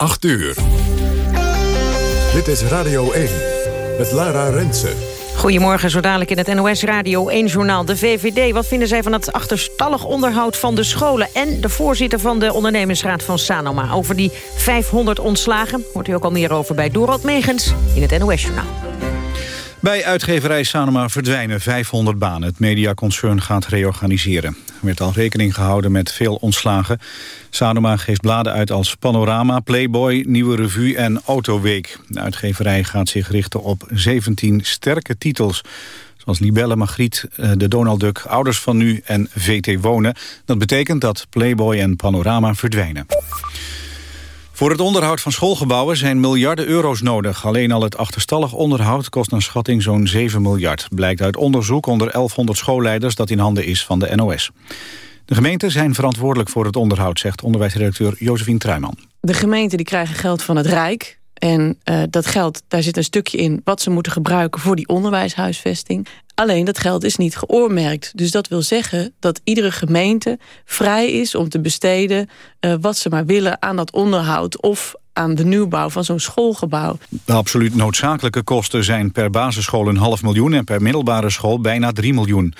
8 uur. Dit is Radio 1 met Lara Rensen. Goedemorgen, zo dadelijk in het NOS Radio 1-journaal. De VVD, wat vinden zij van het achterstallig onderhoud van de scholen... en de voorzitter van de ondernemingsraad van Sanoma... over die 500 ontslagen. Hoort u ook al meer over bij Dorot Megens in het NOS-journaal. Bij uitgeverij Sanoma verdwijnen 500 banen. Het mediaconcern gaat reorganiseren. Er werd al rekening gehouden met veel ontslagen. Sanoma geeft bladen uit als Panorama, Playboy, Nieuwe Revue en Autoweek. De uitgeverij gaat zich richten op 17 sterke titels zoals Libelle, Magriet, eh, de Donald Duck, Ouders van Nu en VT Wonen. Dat betekent dat Playboy en Panorama verdwijnen. Voor het onderhoud van schoolgebouwen zijn miljarden euro's nodig. Alleen al het achterstallig onderhoud kost naar schatting zo'n 7 miljard. Blijkt uit onderzoek onder 1100 schoolleiders dat in handen is van de NOS. De gemeenten zijn verantwoordelijk voor het onderhoud, zegt onderwijsredacteur Josephine Truiman. De gemeenten die krijgen geld van het Rijk. En uh, dat geld, daar zit een stukje in wat ze moeten gebruiken voor die onderwijshuisvesting. Alleen dat geld is niet geoormerkt. Dus dat wil zeggen dat iedere gemeente vrij is om te besteden... Uh, wat ze maar willen aan dat onderhoud of aan de nieuwbouw van zo'n schoolgebouw. De absoluut noodzakelijke kosten zijn per basisschool een half miljoen... en per middelbare school bijna 3 miljoen.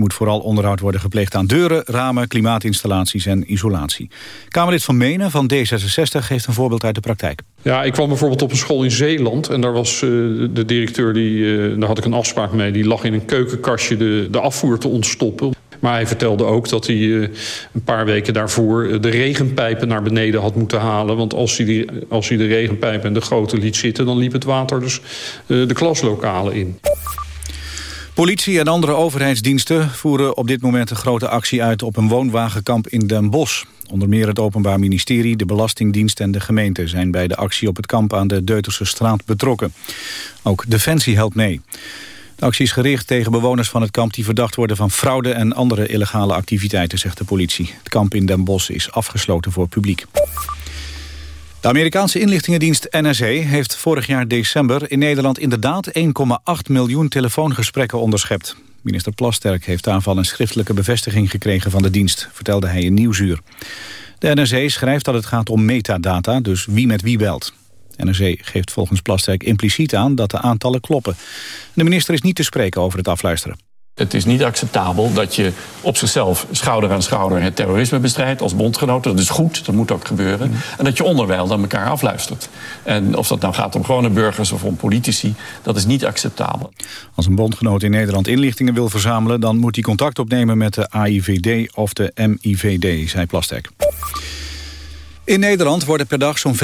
Moet vooral onderhoud worden gepleegd aan deuren, ramen, klimaatinstallaties en isolatie. Kamerlid van Menen van D66 geeft een voorbeeld uit de praktijk. Ja, ik kwam bijvoorbeeld op een school in Zeeland en daar was uh, de directeur, die, uh, daar had ik een afspraak mee, die lag in een keukenkastje de, de afvoer te ontstoppen. Maar hij vertelde ook dat hij uh, een paar weken daarvoor de regenpijpen naar beneden had moeten halen. Want als hij, die, als hij de regenpijpen en de goten liet zitten, dan liep het water dus de klaslokalen in. Politie en andere overheidsdiensten voeren op dit moment een grote actie uit op een woonwagenkamp in Den Bosch. Onder meer het Openbaar Ministerie, de Belastingdienst en de gemeente zijn bij de actie op het kamp aan de Deuterse straat betrokken. Ook Defensie helpt mee. De actie is gericht tegen bewoners van het kamp die verdacht worden van fraude en andere illegale activiteiten, zegt de politie. Het kamp in Den Bosch is afgesloten voor publiek. De Amerikaanse inlichtingendienst NSA heeft vorig jaar december in Nederland inderdaad 1,8 miljoen telefoongesprekken onderschept. Minister Plasterk heeft daarvan een schriftelijke bevestiging gekregen van de dienst, vertelde hij in Nieuwsuur. De NSA schrijft dat het gaat om metadata, dus wie met wie belt. NRC geeft volgens Plasterk impliciet aan dat de aantallen kloppen. De minister is niet te spreken over het afluisteren. Het is niet acceptabel dat je op zichzelf schouder aan schouder het terrorisme bestrijdt als bondgenoten. Dat is goed, dat moet ook gebeuren. Mm. En dat je onderwijl dan elkaar afluistert. En of dat nou gaat om gewone burgers of om politici, dat is niet acceptabel. Als een bondgenoot in Nederland inlichtingen wil verzamelen... dan moet hij contact opnemen met de AIVD of de MIVD, zei Plastek. In Nederland worden per dag zo'n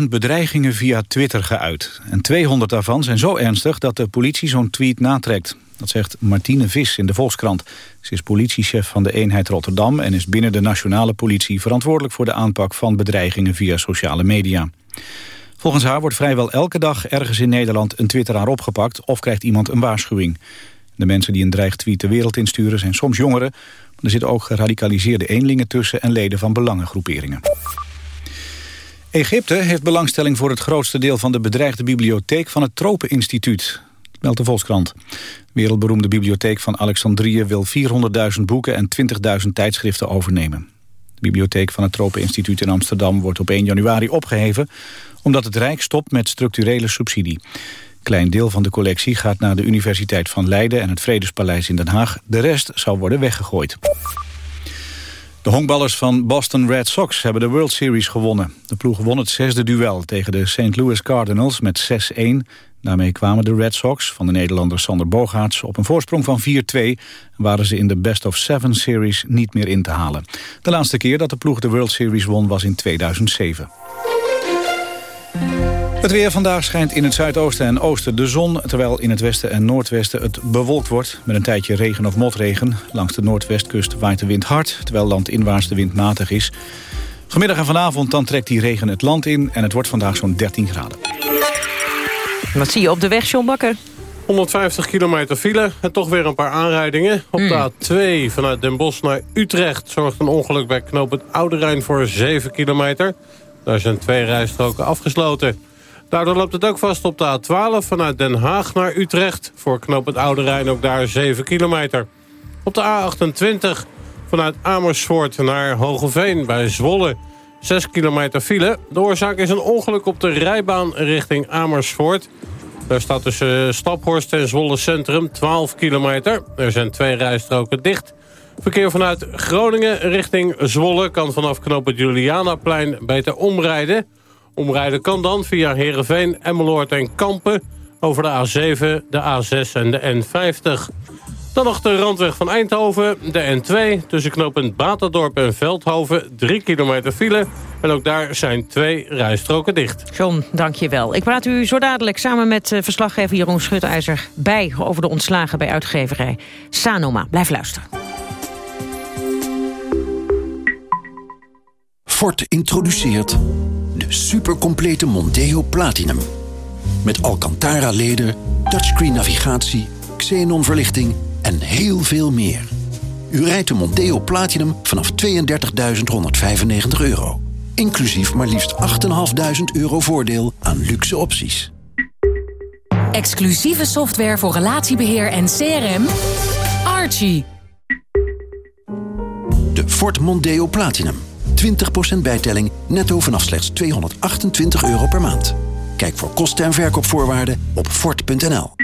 35.000 bedreigingen via Twitter geuit. En 200 daarvan zijn zo ernstig dat de politie zo'n tweet natrekt. Dat zegt Martine Vis in de Volkskrant. Ze is politiechef van de eenheid Rotterdam... en is binnen de nationale politie verantwoordelijk voor de aanpak van bedreigingen via sociale media. Volgens haar wordt vrijwel elke dag ergens in Nederland een twitteraar opgepakt... of krijgt iemand een waarschuwing. De mensen die een dreigtweet de wereld insturen zijn soms jongeren... maar er zitten ook geradicaliseerde eenlingen tussen... en leden van belangengroeperingen. Egypte heeft belangstelling voor het grootste deel van de bedreigde bibliotheek van het Tropeninstituut meldt de Volkskrant. De wereldberoemde bibliotheek van Alexandrië wil 400.000 boeken en 20.000 tijdschriften overnemen. De bibliotheek van het Tropeninstituut in Amsterdam wordt op 1 januari opgeheven... omdat het Rijk stopt met structurele subsidie. Klein deel van de collectie gaat naar de Universiteit van Leiden... en het Vredespaleis in Den Haag. De rest zou worden weggegooid. De honkballers van Boston Red Sox hebben de World Series gewonnen. De ploeg won het zesde duel tegen de St. Louis Cardinals met 6-1. Daarmee kwamen de Red Sox van de Nederlander Sander Bogaerts op een voorsprong van 4-2... en waren ze in de Best of Seven Series niet meer in te halen. De laatste keer dat de ploeg de World Series won was in 2007. Het weer vandaag schijnt in het zuidoosten en oosten de zon... terwijl in het westen en noordwesten het bewolkt wordt... met een tijdje regen of motregen. Langs de noordwestkust waait de wind hard... terwijl landinwaarts de wind matig is. Vanmiddag en vanavond dan trekt die regen het land in... en het wordt vandaag zo'n 13 graden. Wat zie je op de weg, John Bakker? 150 kilometer file en toch weer een paar aanrijdingen. Op de hmm. A2 vanuit Den Bosch naar Utrecht zorgt een ongeluk bij knoop het Oude Rijn voor 7 kilometer. Daar zijn twee rijstroken afgesloten. Daardoor loopt het ook vast op de A12 vanuit Den Haag naar Utrecht. Voor knoop het Oude Rijn ook daar 7 kilometer. Op de A28 vanuit Amersfoort naar Hogeveen bij Zwolle 6 kilometer file. De oorzaak is een ongeluk op de rijbaan richting Amersfoort. Daar staat tussen Staphorst en Zwolle Centrum 12 kilometer. Er zijn twee rijstroken dicht. Verkeer vanuit Groningen richting Zwolle... kan vanaf knooppunt Julianaplein beter omrijden. Omrijden kan dan via Heerenveen, Emmeloord en Kampen... over de A7, de A6 en de N50. Dan nog de randweg van Eindhoven, de N2... tussen knooppunt Baterdorp en Veldhoven, 3 kilometer file... En ook daar zijn twee rijstroken dicht. John, dank je wel. Ik praat u zo dadelijk samen met uh, verslaggever Jeroen Schutijzer bij... over de ontslagen bij uitgeverij Sanoma. Blijf luisteren. Ford introduceert de supercomplete Monteo Platinum. Met Alcantara-leder, touchscreen navigatie, xenon-verlichting en heel veel meer. U rijdt de Monteo Platinum vanaf 32.195 euro. Inclusief maar liefst 8.500 euro voordeel aan luxe opties. Exclusieve software voor relatiebeheer en CRM. Archie. De Ford Mondeo Platinum. 20% bijtelling netto vanaf slechts 228 euro per maand. Kijk voor kosten en verkoopvoorwaarden op Ford.nl.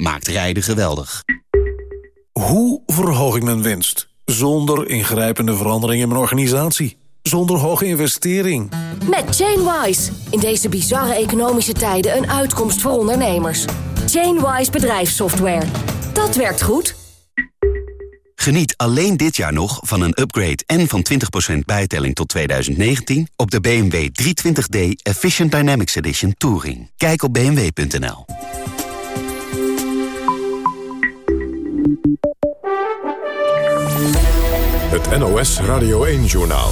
maakt rijden geweldig. Hoe verhoog ik mijn winst? Zonder ingrijpende verandering in mijn organisatie. Zonder hoge investering. Met Chainwise. In deze bizarre economische tijden een uitkomst voor ondernemers. Chainwise bedrijfssoftware. Dat werkt goed. Geniet alleen dit jaar nog van een upgrade en van 20% bijtelling tot 2019... op de BMW 320d Efficient Dynamics Edition Touring. Kijk op bmw.nl. Het NOS Radio 1-journaal.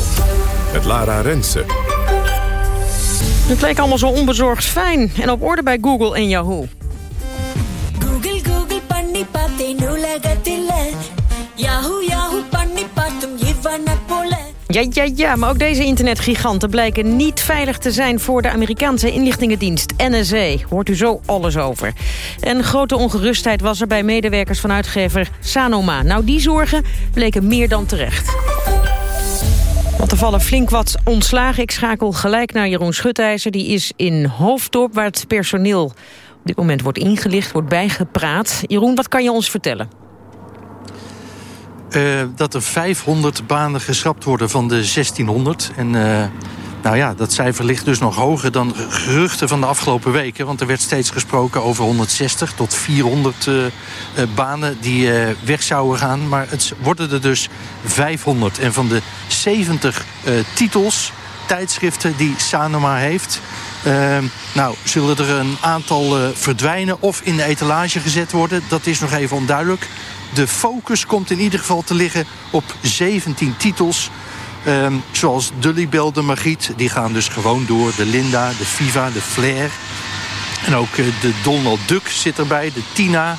Met Lara Rensen. Het leek allemaal zo onbezorgd fijn en op orde bij Google en Yahoo. Ja, ja, ja, maar ook deze internetgiganten blijken niet veilig te zijn... voor de Amerikaanse inlichtingendienst NSA. Hoort u zo alles over. En grote ongerustheid was er bij medewerkers van uitgever Sanoma. Nou, die zorgen bleken meer dan terecht. Want er vallen flink wat ontslagen. Ik schakel gelijk naar Jeroen Schutijzer. Die is in Hoofddorp, waar het personeel op dit moment wordt ingelicht, wordt bijgepraat. Jeroen, wat kan je ons vertellen? Uh, dat er 500 banen geschrapt worden van de 1600. En uh, nou ja, dat cijfer ligt dus nog hoger dan geruchten van de afgelopen weken. Want er werd steeds gesproken over 160 tot 400 uh, banen die weg zouden gaan. Maar het worden er dus 500. En van de 70 titels, tijdschriften die Sanoma heeft... nou, zullen er een aantal verdwijnen of in de etalage gezet worden? Dat is nog even onduidelijk. De focus komt in ieder geval te liggen op 17 titels. Um, zoals de Libel, de Margriet. Die gaan dus gewoon door. De Linda, de Viva, de Flair. En ook uh, de Donald Duck zit erbij. De Tina.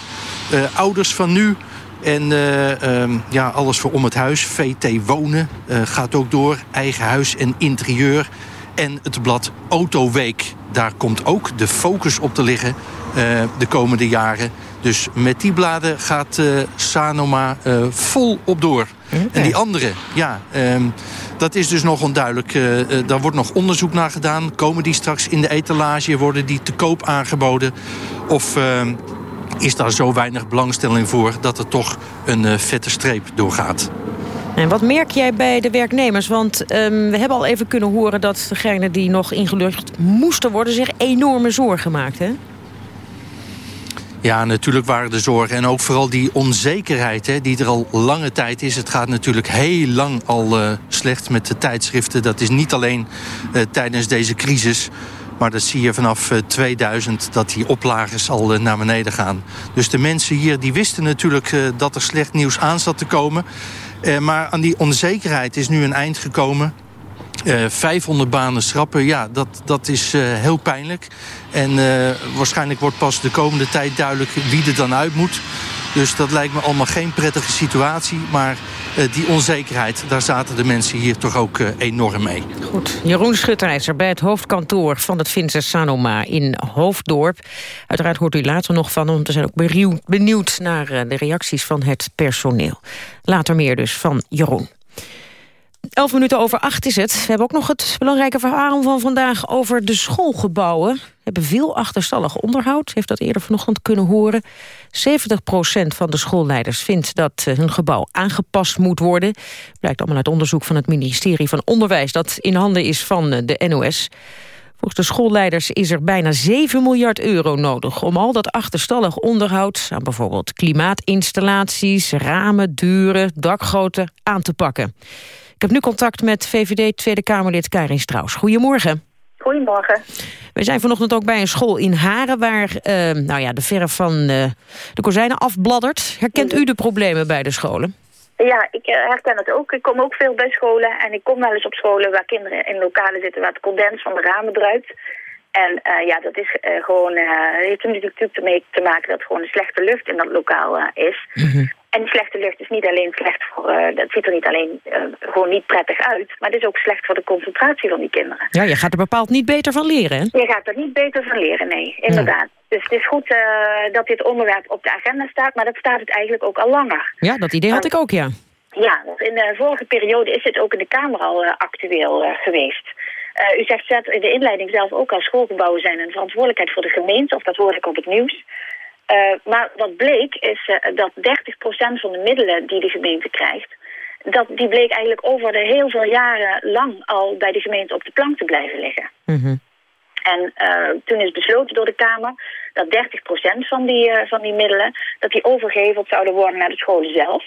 Uh, ouders van nu. En uh, um, ja, alles voor om het huis. VT Wonen gaat ook door. Eigen huis en interieur. En het blad Autoweek. Daar komt ook de focus op te liggen de komende jaren. Dus met die bladen gaat uh, Sanoma uh, vol op door. Okay. En die andere, ja, um, dat is dus nog onduidelijk. Uh, daar wordt nog onderzoek naar gedaan. Komen die straks in de etalage? Worden die te koop aangeboden? Of ehm, is daar zo weinig belangstelling voor... dat er toch een vette streep doorgaat? En wat merk jij bij de werknemers? Want um, we hebben al even kunnen horen dat degenen die nog ingelucht moesten worden... zich enorme zorgen maakt, hè? Ja, natuurlijk waren er zorgen. En ook vooral die onzekerheid hè, die er al lange tijd is. Het gaat natuurlijk heel lang al uh, slecht met de tijdschriften. Dat is niet alleen uh, tijdens deze crisis. Maar dat zie je vanaf uh, 2000 dat die oplagers al naar beneden gaan. Dus de mensen hier die wisten natuurlijk dat er slecht nieuws aan zat te komen. maar aan die onzekerheid is nu een eind gekomen. Uh, 500 banen schrappen, ja, dat, dat is uh, heel pijnlijk. En uh, waarschijnlijk wordt pas de komende tijd duidelijk wie er dan uit moet. Dus dat lijkt me allemaal geen prettige situatie. Maar die onzekerheid, daar zaten de mensen hier toch ook enorm mee. Goed. Jeroen Schutterijzer bij het hoofdkantoor van het Vincent Sanoma in Hoofddorp. Uiteraard hoort u later nog van, want we zijn ook benieuwd naar de reacties van het personeel. Later meer dus van Jeroen. Elf minuten over acht is het. We hebben ook nog het belangrijke verhaal van vandaag over de schoolgebouwen. We hebben veel achterstallig onderhoud. heeft dat eerder vanochtend kunnen horen. 70% van de schoolleiders vindt dat eh, hun gebouw aangepast moet worden. Blijkt allemaal uit onderzoek van het ministerie van Onderwijs... dat in handen is van eh, de NOS. Volgens de schoolleiders is er bijna 7 miljard euro nodig... om al dat achterstallig onderhoud aan bijvoorbeeld klimaatinstallaties... ramen, deuren, dakgoten aan te pakken. Ik heb nu contact met VVD Tweede Kamerlid Karin Strauss. Goedemorgen. Goedemorgen. We zijn vanochtend ook bij een school in Haren... waar uh, nou ja, de verf van uh, de kozijnen afbladdert. Herkent u de problemen bij de scholen? Ja, ik uh, herken het ook. Ik kom ook veel bij scholen. En ik kom wel eens op scholen waar kinderen in lokalen zitten... waar het condens van de ramen druipt. En ja, dat is gewoon, heeft er natuurlijk mee te maken dat gewoon een slechte lucht in dat lokaal is. Mm en slechte lucht is niet alleen slecht voor... Uh, dat ziet er niet alleen uh, gewoon niet prettig uit... maar het is ook slecht voor de concentratie van die kinderen. Ja, je gaat er bepaald niet beter van leren, hè? Je gaat er niet beter van leren, nee. Inderdaad. Dus het is goed uh, dat dit onderwerp op de agenda staat... maar dat staat het eigenlijk ook al langer. Ja, dat idee had ik ook, ja. Ja, in de vorige periode is dit ook in de Kamer al actueel geweest. u zegt in de inleiding zelf ook al... schoolgebouwen zijn een verantwoordelijkheid voor de gemeente... of dat hoorde ik op het nieuws... Uh, maar wat bleek is uh, dat 30% van de middelen die de gemeente krijgt... Dat, die bleek eigenlijk over de heel veel jaren lang al bij de gemeente op de plank te blijven liggen. Mm -hmm. En uh, toen is besloten door de Kamer dat 30% van die, van die middelen... dat die overgeheveld zouden worden naar de scholen zelf.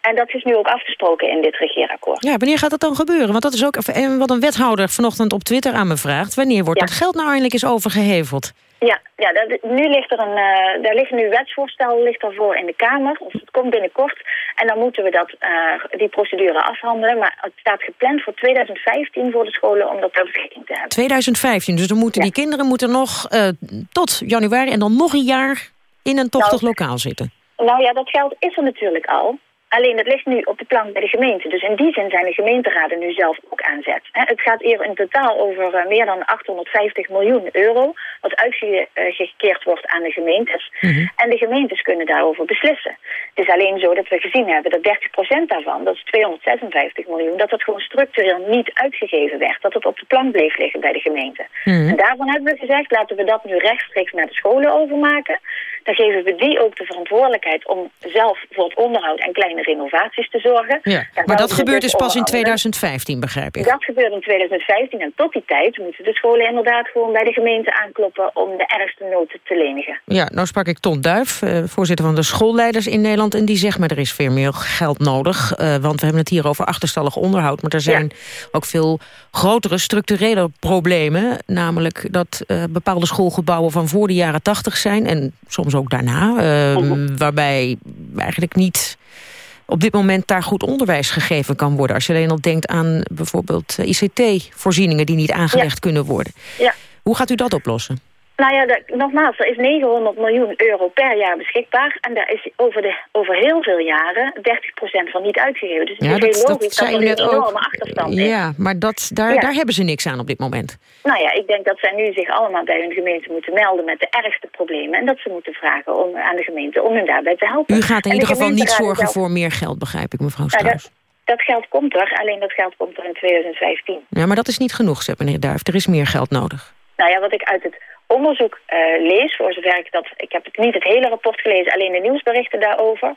En dat is nu ook afgesproken in dit regeerakkoord. Ja, wanneer gaat dat dan gebeuren? Want dat is ook wat een wethouder vanochtend op Twitter aan me vraagt. Wanneer wordt ja. dat geld nou eindelijk eens overgeheveld? Ja, ja dat, nu ligt er een, uh, daar ligt nu wetsvoorstel ligt ervoor in de Kamer. Of het komt binnenkort. En dan moeten we dat, uh, die procedure afhandelen. Maar het staat gepland voor 2015 voor de scholen om dat ter beschikking te hebben. 2015, dus dan moeten die kinderen moeten nog uh, tot januari en dan nog een jaar in een tochtig nou, lokaal zitten. Nou ja, dat geld is er natuurlijk al. Alleen het ligt nu op de plank bij de gemeente. Dus in die zin zijn de gemeenteraden nu zelf ook aan zet. Het gaat hier in totaal over uh, meer dan 850 miljoen euro... wat uitgekeerd wordt aan de gemeentes. Mm -hmm. En de gemeentes kunnen daarover beslissen. Het is alleen zo dat we gezien hebben dat 30% daarvan... dat is 256 miljoen, dat dat gewoon structureel niet uitgegeven werd. Dat het op de plank bleef liggen bij de gemeente. Mm -hmm. En daarvan hebben we gezegd, laten we dat nu rechtstreeks naar de scholen overmaken. Dan geven we die ook de verantwoordelijkheid om zelf voor het onderhoud en kleine renovaties te zorgen. Ja, maar dat gebeurt dus pas in 2015, begrijp ik? Dat gebeurt in 2015 en tot die tijd moeten de scholen inderdaad gewoon bij de gemeente aankloppen om de ergste noten te lenigen. Ja, nou sprak ik Ton Duif, eh, voorzitter van de schoolleiders in Nederland en die zegt maar er is veel meer geld nodig, uh, want we hebben het hier over achterstallig onderhoud, maar er zijn ja. ook veel grotere structurele problemen, namelijk dat uh, bepaalde schoolgebouwen van voor de jaren 80 zijn en soms ook daarna, uh, waarbij eigenlijk niet op dit moment daar goed onderwijs gegeven kan worden. Als je alleen al denkt aan bijvoorbeeld ICT-voorzieningen die niet aangelegd ja. kunnen worden. Ja. Hoe gaat u dat oplossen? Nou ja, de, nogmaals, er is 900 miljoen euro per jaar beschikbaar. En daar is over, de, over heel veel jaren 30% van niet uitgegeven. Dus het ja, is dat, heel logisch dat, dat er een enorme achterstand is. Ja, maar dat, daar, Ja. daar hebben ze niks aan op dit moment. Nou ja, ik denk dat zij nu zich allemaal bij hun gemeente moeten melden met de ergste problemen. En dat ze moeten vragen om, aan de gemeente om hen daarbij te helpen. U gaat in ieder geval niet zorgen voor meer geld, begrijp ik, mevrouw Nou, Strauss. dat, dat geld komt er, alleen dat geld komt er in 2015. Ja, maar dat is niet genoeg, zegt meneer Duif. Er is meer geld nodig. Nou ja, wat ik uit het onderzoek eh, lees, voor zover ik dat... Ik heb het niet het hele rapport gelezen, alleen de nieuwsberichten daarover...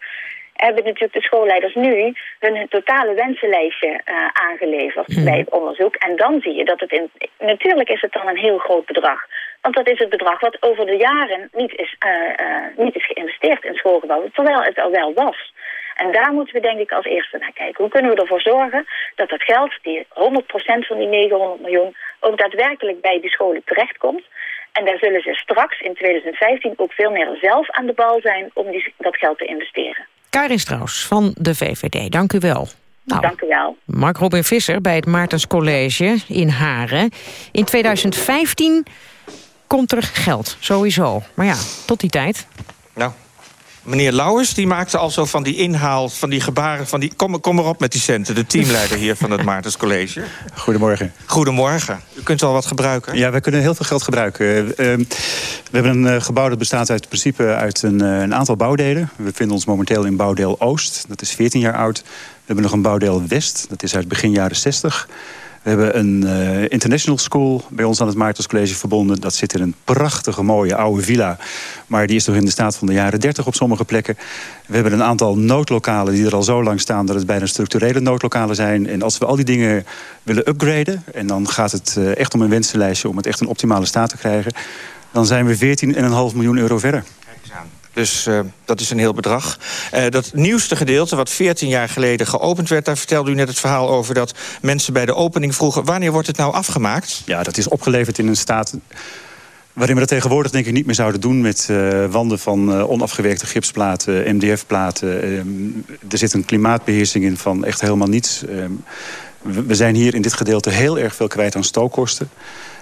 hebben natuurlijk de schoolleiders nu hun totale wensenlijstje eh, aangeleverd Mhm. bij het onderzoek. En dan zie je dat het in... Natuurlijk is het dan een heel groot bedrag. Want dat is het bedrag wat over de jaren niet is, eh, eh, in schoolgebouwen, terwijl het er wel was. En daar moeten we denk ik als eerste naar kijken. Hoe kunnen we ervoor zorgen dat dat geld, die 100% van die 900 miljoen, ook daadwerkelijk bij die scholen terechtkomt. En daar zullen ze straks in 2015 ook veel meer zelf aan de bal zijn om die, dat geld te investeren. Karin Strauss van de VVD, dank u wel. Nou, Dank u wel. Mark Robin Visser bij het Maartens College in Haren. In 2015 komt er geld, sowieso. Maar ja, tot die tijd. Nou, meneer Lauwers die maakte al zo van die inhaal, van die gebaren... van die kom, kom erop met die centen, de teamleider hier van het Maartens College. Goedemorgen. Goedemorgen. U kunt al wat gebruiken. Ja, wij kunnen heel veel geld gebruiken. Uh, we hebben een uh, gebouw dat bestaat uit principe uit een, uh, een, aantal bouwdelen. We bevinden ons momenteel in bouwdeel Oost. Dat is 14 jaar oud. We hebben nog een bouwdeel West. Dat is uit begin jaren 60. We hebben een uh, international school bij ons aan het Maartens College verbonden. Dat zit in een prachtige, mooie oude villa. Maar die is nog in de staat van de jaren 30 op sommige plekken. We hebben een aantal noodlokalen die er al zo lang staan... dat het bijna structurele noodlokalen zijn. En als we al die dingen willen upgraden... en dan gaat het uh, echt om een wensenlijstje... om het echt een optimale staat te krijgen... dan zijn we 14,5 miljoen euro verder. Dus uh, dat is een heel bedrag. Uh, dat nieuwste gedeelte, wat 14 jaar geleden geopend werd... daar vertelde u net het verhaal over dat mensen bij de opening vroegen... wanneer wordt het nou afgemaakt? Ja, dat is opgeleverd in een staat waarin we dat tegenwoordig denk ik niet meer zouden doen... met uh, wanden van onafgewerkte gipsplaten, MDF-platen. Uh, er zit een klimaatbeheersing in van echt helemaal niets. We, we zijn hier in dit gedeelte heel erg veel kwijt aan stookkosten.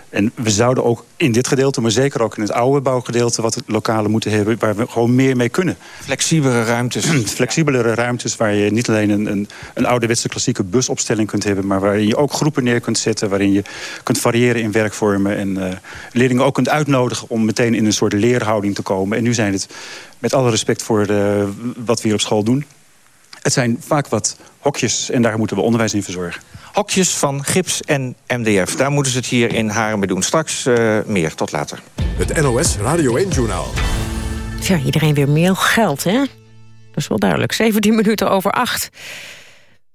En we zouden ook in dit gedeelte, maar zeker ook in het oude bouwgedeelte... wat lokalen moeten hebben, waar we gewoon meer mee kunnen. Flexibelere ruimtes. Flexibelere ruimtes waar je niet alleen een, een, een ouderwetse klassieke busopstelling kunt hebben... maar waarin je ook groepen neer kunt zetten... waarin je kunt variëren in werkvormen... en uh, leerlingen ook kunt uitnodigen om meteen in een soort leerhouding te komen. En nu zijn het, met alle respect voor de, wat we hier op school doen... het zijn vaak wat hokjes en daar moeten we onderwijs in verzorgen hokjes van gips en MDF. Daar moeten ze het hier in Haren mee doen. Straks uh, meer. Tot later. Het NOS Radio 1-journaal. Ja, iedereen weer meer geld, hè? Dat is wel duidelijk. 17 minuten over 8.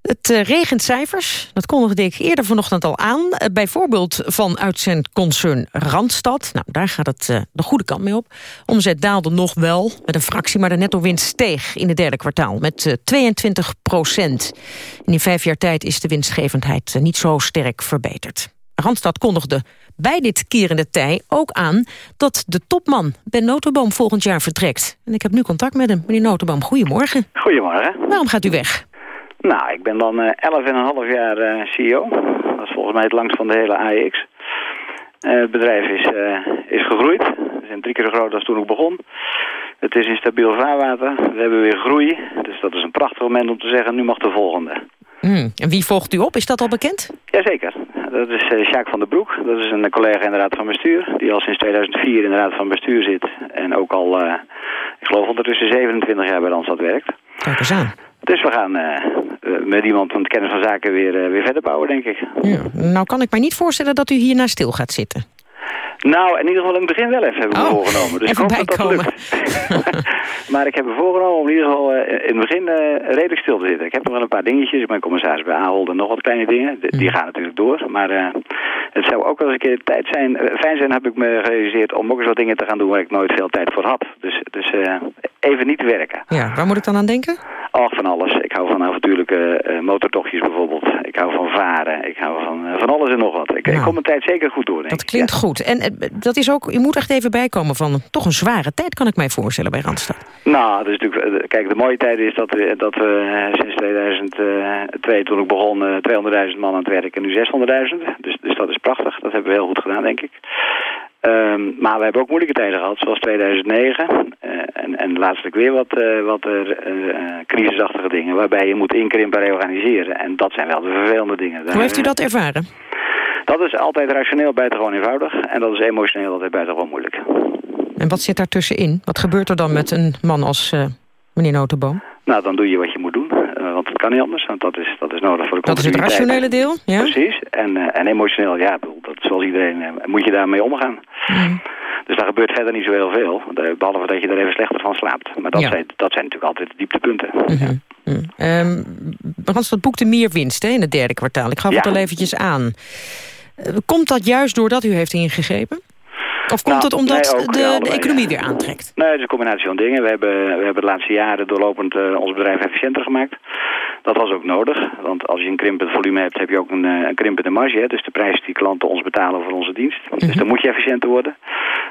Het uh, regent cijfers, dat kondigde ik eerder vanochtend al aan. Uh, bijvoorbeeld van uitzendconcern Randstad. Nou, daar gaat het uh, de goede kant mee op. Omzet daalde nog wel met een fractie, maar de netto-winst steeg in het derde kwartaal met 22 procent. in vijf jaar tijd is de winstgevendheid niet zo sterk verbeterd. Randstad kondigde bij dit kerende tij ook aan dat de topman Ben Notenboom volgend jaar vertrekt. En ik heb nu contact met hem. Meneer Notenboom, goedemorgen. Goedemorgen. Waarom gaat u weg? Nou, ik ben dan uh, 11,5 jaar uh, CEO. Dat is volgens mij het langst van de hele AEX. Uh, het bedrijf is, is gegroeid. We zijn drie keer zo groot als toen ik begon. Het is in stabiel vaarwater. We hebben weer groei. Dus dat is een prachtig moment om te zeggen, nu mag de volgende. Mm. En wie volgt u op? Is dat al bekend? Jazeker. Dat is uh, Sjaak van der Broek. Dat is een collega in de Raad van Bestuur. Die al sinds 2004 in de Raad van Bestuur zit. En ook al, uh, ik geloof ondertussen 27 jaar bij Randstad werkt. Kijk eens aan. Dus we gaan uh, met iemand van het kennis van zaken weer, uh, weer verder bouwen, denk ik. Ja, nou kan ik mij niet voorstellen dat u hiernaar stil gaat zitten. Nou, in ieder geval in het begin wel even hebben we oh, voorgenomen. Dus ik hoop dat dat lukt. maar ik heb me voorgenomen om in ieder geval uh, in het begin redelijk stil te zitten. Ik heb nog wel een paar dingetjes. Ik ben commissaris bij Ahold en nog wat kleine dingen. De, die gaan natuurlijk door. Maar het zou ook wel eens een keer tijd zijn. fijn zijn heb ik me gerealiseerd om ook eens wat dingen te gaan doen waar ik nooit veel tijd voor had. Dus, dus even niet werken. Ja, waar moet ik dan aan denken? Och, van alles. Ik hou van avontuurlijke uh, motortochtjes bijvoorbeeld. Ik hou van varen. Ik hou van, uh, van alles en nog wat. Ik, nou, ik kom mijn tijd zeker goed door, denk Dat klinkt ja. goed. En uh, dat is ook, je moet echt even bijkomen van toch een zware tijd, kan ik mij voorstellen, bij Randstad. Nou, dat is natuurlijk, kijk, de mooie tijd is dat we, dat we sinds 2002, toen ik begon, 200.000 man aan het werk en nu 600.000. Dus, dus dat is prachtig. Dat hebben we heel goed gedaan, denk ik. Um, maar we hebben ook moeilijke tijden gehad, zoals 2009. Uh, en, en laatstelijk weer wat, uh, wat uh, crisisachtige dingen, waarbij je moet inkrimpen en reorganiseren. En dat zijn wel de vervelende dingen. Hoe heeft u dat ervaren? Dat is altijd rationeel buitengewoon eenvoudig. En dat is emotioneel altijd buitengewoon moeilijk. En wat zit daar tussenin? Wat gebeurt er dan met een man als meneer Notenboom? Nou, dan doe je wat je moet doen. Want het kan niet anders. Want dat is, dat is nodig voor de Dat is het rationele deel, ja? Precies. En, uh, en emotioneel, ja, dat zoals iedereen, uh, moet je daarmee omgaan. Mm. Dus daar gebeurt verder niet zo heel veel. Behalve dat je er even slechter van slaapt. Maar dat, ja. zijn, dat zijn natuurlijk altijd de dieptepunten. Mm -hmm. ja. mm. um, Randstad boekte meer winst hè, in het derde kwartaal. Ik gaf ja. het al eventjes aan. komt dat juist doordat u heeft ingegrepen? Of komt Nou, het omdat nee, ook, de, ja, de economie weer aantrekt? Nee, het is een combinatie van dingen. We hebben, we hebben de laatste jaren doorlopend eh, ons bedrijf efficiënter gemaakt. Dat was ook nodig, want als je een krimpend volume hebt, heb je ook een, eh, een krimpende marge. Hè? Dus de prijs die klanten ons betalen voor onze dienst. Dus dan moet je efficiënter worden.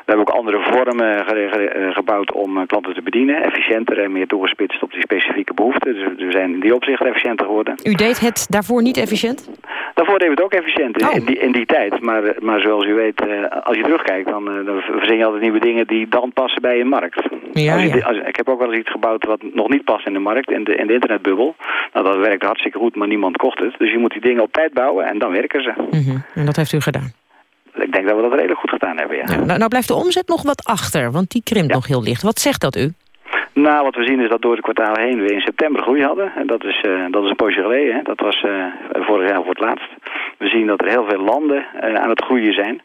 We hebben ook andere vormen eh, gebouwd om klanten te bedienen. Efficiënter en meer toegespitst op die specifieke behoeften. Dus we zijn in die opzicht efficiënter geworden. U deed het daarvoor niet efficiënt? Daarvoor deden we het ook efficiënt in, Oh. in, die, in die tijd. Maar, maar zoals u weet, als je terugkijkt, dan, dan verzin je altijd nieuwe dingen die dan passen bij een markt. Ja, als je, ja. di- als- ik heb ook wel eens iets gebouwd wat nog niet past in de markt, in de, in de internetbubbel. Nou, dat werkte hartstikke goed, maar niemand kocht het. Dus je moet die dingen op tijd bouwen en dan werken ze. Mhm. En dat heeft u gedaan. Ik denk dat we dat redelijk goed gedaan hebben, ja. Nou, nou blijft de omzet nog wat achter, want die krimpt nog heel licht. Wat zegt dat u? Nou, wat we zien is dat door het kwartaal heen we in september groei hadden. En dat is, eh, dat is een poosje geleden. Hè. Dat was eh, vorig jaar voor het laatst. We zien dat er heel veel landen eh, aan het groeien zijn.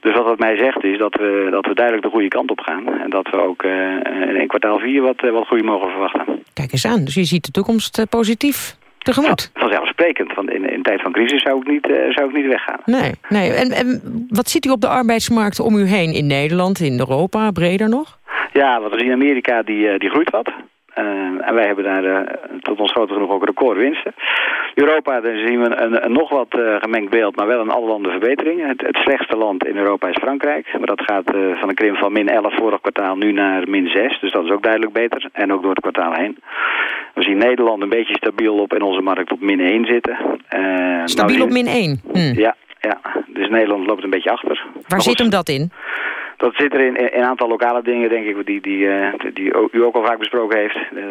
Dus wat dat mij zegt is dat we, dat we duidelijk de goede kant op gaan. En dat we ook eh, in kwartaal 4 wat, eh, wat groei mogen verwachten. Kijk eens aan, dus je ziet de toekomst eh, positief tegemoet. Vanzelfsprekend, want in, in tijd van crisis zou ik niet, eh, zou ik niet weggaan. Nee, nee. En, en wat ziet u op de arbeidsmarkt om u heen? In Nederland, in Europa, breder nog? Ja, wat we zien in Amerika, die, eh, die groeit wat. Eh, en wij hebben daar eh, tot ons grote genoeg ook recordwinsten. Europa, daar zien we een, een nog wat eh, gemengd beeld, maar wel in alle landen verbeteringen. Het, het slechtste land in Europa is Frankrijk. Maar dat gaat van een krimp van min 11 vorig kwartaal nu naar min 6. Dus dat is ook duidelijk beter. En ook door het kwartaal heen. We zien Nederland een beetje stabiel op in onze markt op min 1 zitten. Nou, Stabiel op min 1. Hm. Ja, ja, dus Nederland loopt een beetje achter. Waar zit hem dat in? Dat zit er in een aantal lokale dingen, denk ik, die, die, eh, die u ook al vaak besproken heeft. Eh,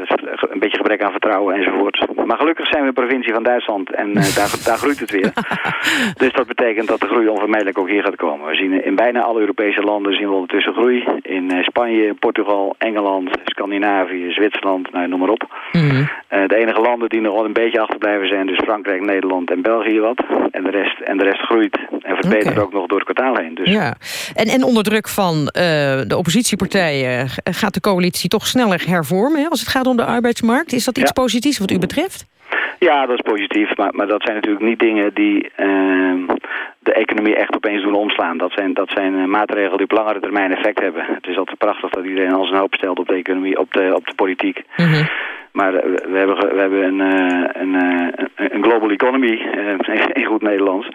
Een beetje gebrek aan vertrouwen enzovoort. Maar gelukkig zijn we een provincie van Duitsland en eh, daar, daar groeit het weer. dus dat betekent dat de groei onvermijdelijk ook hier gaat komen. We zien in bijna alle Europese landen zien we ondertussen groei. In eh, Spanje, Portugal, Engeland, Scandinavië, Zwitserland, nou, noem maar op. Mhm. Eh, de enige landen die nog wel een beetje achterblijven zijn dus Frankrijk, Nederland en België wat. En de rest, en de rest groeit en verbetert ook nog door het kwartaal heen. Dus Ja, en, en onder druk van eh, de oppositiepartijen g- gaat de coalitie toch sneller hervormen hè, als het gaat om de arbeidsmarkt. Is dat iets Ja. positiefs wat u betreft? Ja, dat is positief, maar, maar dat zijn natuurlijk niet dingen die ehm, de economie echt opeens doen omslaan. Dat zijn, dat zijn eh, maatregelen die op langere termijn effect hebben. Het is altijd prachtig dat iedereen al zijn hoop stelt op de economie, op de, op de politiek. Maar eh, we hebben, we hebben een, eh, een, eh, een, global economy, eh, in goed Nederlands.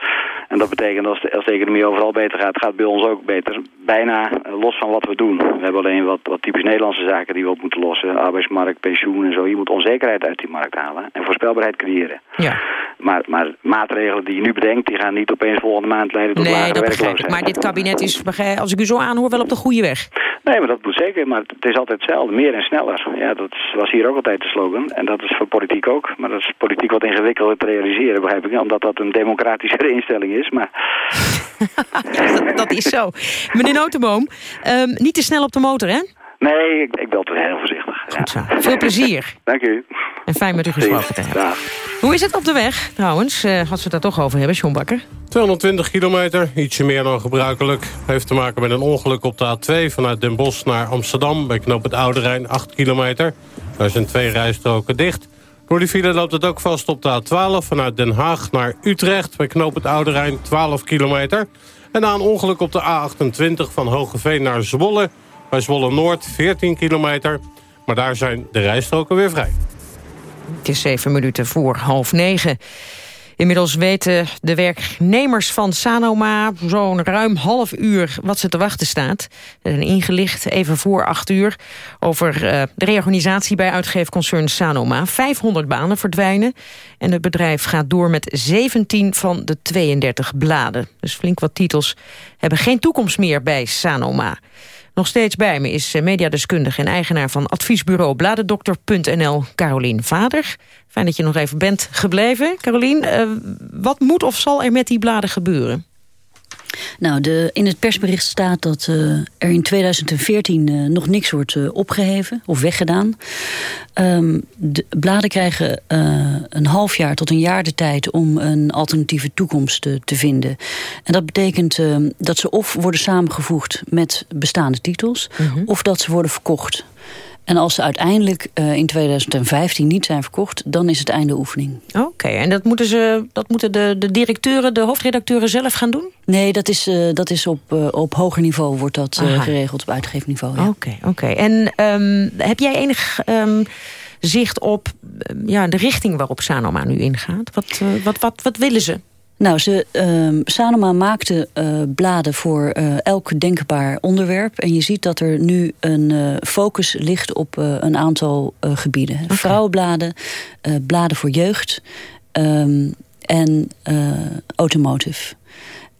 En dat betekent als de, als de economie overal beter gaat, gaat het bij ons ook beter. Bijna eh, los van wat we doen. We hebben alleen wat, wat typisch Nederlandse zaken die we op moeten lossen. Arbeidsmarkt, pensioen en zo. Je moet onzekerheid uit die markt halen en voorspelbaarheid creëren. Ja. Maar, maar maatregelen die je nu bedenkt, die gaan niet opeens volgende maand leiden tot Nee, lagere dat begrijp ik. werkloosheid. Maar dit kabinet is, als ik u zo aanhoor, wel op de goede weg. Nee, maar dat moet zeker. Maar het is altijd hetzelfde. Meer en sneller. Ja, dat was hier ook altijd de slogan. En dat is voor politiek ook. Maar dat is politiek wat ingewikkelder te realiseren, begrijp ik. Omdat dat een democratischere instelling is. Maar dat, dat is zo. Meneer Notenboom, ehm, niet te snel op de motor, hè? nee, ik, ik ben altijd heel voorzichtig. Goed zo. Veel plezier. Dank u. En fijn met u gesproken te hebben. Dag. Hoe is het op de weg, trouwens, eh, als we het daar toch over hebben, John Bakker? 220 kilometer, ietsje meer dan gebruikelijk. Heeft te maken met een ongeluk op de A2 vanuit Den Bosch naar Amsterdam... bij knoop het Oude Rijn, 8 kilometer. Daar zijn twee rijstroken dicht. Door die file loopt het ook vast op de A12 vanuit Den Haag naar Utrecht... bij knoop het Oude Rijn, 12 kilometer. En na een ongeluk op de A28 van Hogeveen naar Zwolle... bij Zwolle-Noord, 14 kilometer. Maar daar zijn de rijstroken weer vrij. Het is zeven minuten voor half negen. Inmiddels weten de werknemers van Sanoma zo'n ruim half uur wat ze te wachten staat. Ze zijn ingelicht even voor acht uur over eh, de reorganisatie bij uitgeefconcern Sanoma. 500 banen verdwijnen en het bedrijf gaat door met 17 van de 32 bladen. Dus flink wat titels hebben geen toekomst meer bij Sanoma. Nog steeds bij me is eh, mediadeskundige en eigenaar van adviesbureau Bladendokter.nl, Carolien Vader. Fijn dat je nog even bent gebleven. Carolien, eh, wat moet of zal er met die bladen gebeuren? Nou, de, in het persbericht staat dat eh, er in 2014 eh, nog niks wordt eh, opgeheven of weggedaan. Ehm, de bladen krijgen een half jaar tot een jaar de tijd om een alternatieve toekomst te vinden. En dat betekent eh, dat ze of worden samengevoegd met bestaande titels, of dat ze worden verkocht. En als ze uiteindelijk uh, in 2015 niet zijn verkocht... dan is het einde oefening. Oké, en dat moeten, ze, dat moeten de, de directeuren, de hoofdredacteuren zelf gaan doen? Nee, dat is, uh, dat is op, uh, op hoger niveau wordt dat geregeld, op uitgeefniveau. Oké, ja. oké. Okay, okay. En um, heb jij enig... Um, zicht op ja, de richting waarop Sanoma nu ingaat? Wat, wat, wat, wat willen ze? Nou, ze, uh, Sanoma maakte uh, bladen voor uh, elk denkbaar onderwerp. En je ziet dat er nu een uh, focus ligt op een aantal gebieden. Okay. Vrouwenbladen, bladen voor jeugd um, en automotive.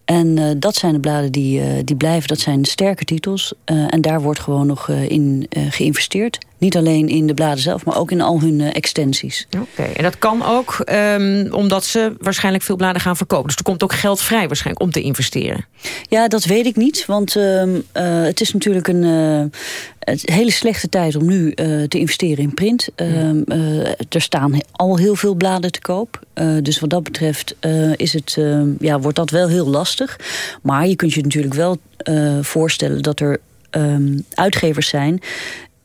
En dat zijn de bladen die, die blijven, dat zijn sterke titels. en daar wordt gewoon nog in geïnvesteerd. Niet alleen in de bladen zelf, maar ook in al hun extensies. Oké, okay. en dat kan ook um, omdat ze waarschijnlijk veel bladen gaan verkopen. Dus er komt ook geld vrij waarschijnlijk om te investeren. Ja, dat weet ik niet. Want uh, het is natuurlijk een hele slechte tijd om nu te investeren in print. Ehm, er staan al heel veel bladen te koop. dus wat dat betreft is het, ehm, ja, wordt dat wel heel lastig. Maar je kunt je natuurlijk wel voorstellen dat er Um, uitgevers zijn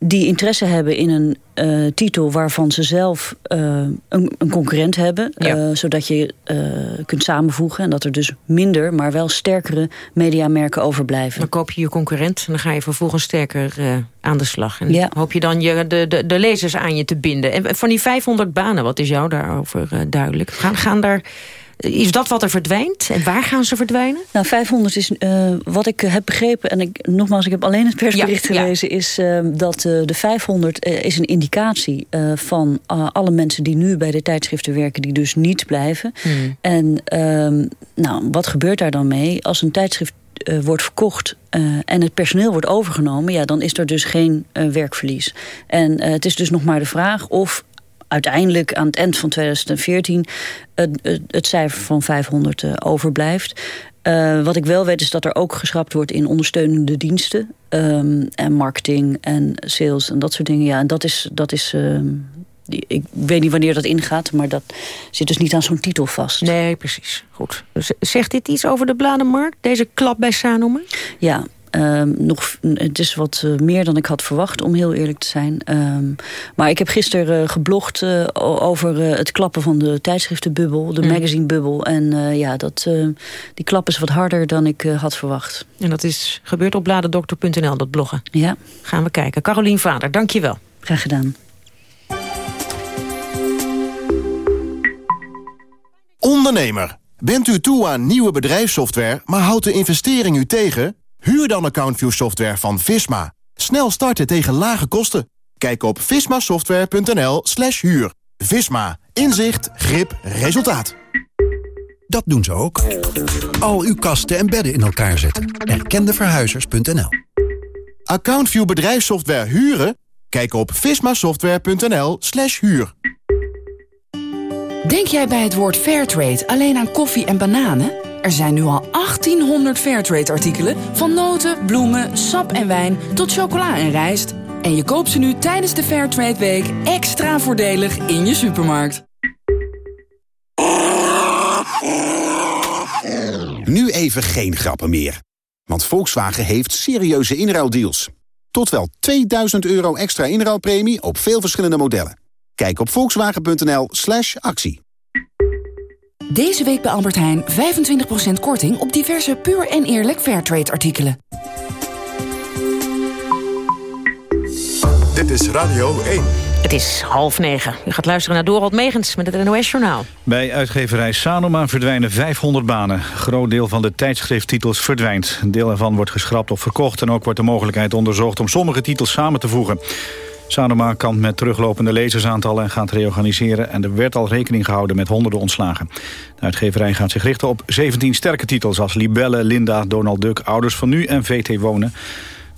die interesse hebben in een uh, titel waarvan ze zelf uh, een, een, concurrent hebben. Ja. Uh, zodat je kunt samenvoegen en dat er dus minder, maar wel sterkere mediamerken overblijven. Dan koop je je concurrent en dan ga je vervolgens sterker aan de slag. En ja. hoop je dan je, de, de, de lezers aan je te binden. En van die 500 banen, wat is jou daarover duidelijk? Gaan, gaan daar is dat wat er verdwijnt? En waar gaan ze verdwijnen? Nou, 500 is uh, wat ik heb begrepen... en ik, nogmaals, ik heb alleen het persbericht ja, gelezen... Ja. is uh, dat uh, de 500 is een indicatie van alle mensen... die nu bij de tijdschriften werken, die dus niet blijven. Hmm. En ehm, nou, wat gebeurt daar dan mee? Als een tijdschrift wordt verkocht en het personeel wordt overgenomen... ja, dan is er dus geen werkverlies. En het is dus nog maar de vraag of uiteindelijk aan het eind van 2014 het, het, het cijfer van 500 uh, overblijft. Uh, wat ik wel weet is dat er ook geschrapt wordt in ondersteunende diensten. Um, en marketing en sales en dat soort dingen. Ja, en dat is... Dat is um, ik weet niet wanneer dat ingaat, maar dat zit dus niet aan zo'n titel vast. Nee, precies. Goed. Zegt dit iets over de bladenmarkt, deze klap bij Sanoma? Ja, Um, nog, het is wat uh, meer dan ik had verwacht, om heel eerlijk te zijn. Um, maar ik heb gisteren uh, geblogd uh, over het klappen van de tijdschriftenbubbel, de mm. magazinebubbel. En ja, dat, die klap is wat harder dan ik had verwacht. En dat is gebeurd op bladendokter.nl, dat bloggen. Ja. Gaan we kijken. Carolien Vader, dank je wel. Graag gedaan. Ondernemer, bent u toe aan nieuwe bedrijfssoftware, maar houdt de investering u tegen? Huur dan AccountView software van Visma. Snel starten tegen lage kosten. Kijk op vismasoftware.nl slash huur. Visma. Inzicht, grip, resultaat. Dat doen ze ook. Al uw kasten en bedden in elkaar zetten. Erkendeverhuizers.nl AccountView bedrijfssoftware huren? Kijk op vismasoftware.nl slash huur. Denk jij bij het woord Fairtrade alleen aan koffie en bananen? Er zijn nu al 1800 Fairtrade-artikelen... van noten, bloemen, sap en wijn tot chocola en rijst. En je koopt ze nu tijdens de Fairtrade Week extra voordelig in je supermarkt. Nu even geen grappen meer. Want Volkswagen heeft serieuze inruildeals. Tot wel 2000 euro extra inruilpremie op veel verschillende modellen. Kijk op volkswagen.nl actie. Deze week bij Albert Heijn 25% korting op diverse puur en eerlijk Fairtrade artikelen. Dit is Radio 1. Het is half negen. U gaat luisteren naar Dorald Megens met het NOS-journaal. Bij uitgeverij Sanoma verdwijnen 500 banen. Een groot deel van de tijdschrifttitels verdwijnt. Een deel ervan wordt geschrapt of verkocht... en ook wordt de mogelijkheid onderzocht om sommige titels samen te voegen. Sanoma kampt met teruglopende lezersaantallen en gaat reorganiseren... en er werd al rekening gehouden met honderden ontslagen. De uitgeverij gaat zich richten op 17 sterke titels... als Libelle, Linda, Donald Duck, Ouders van Nu en VT Wonen.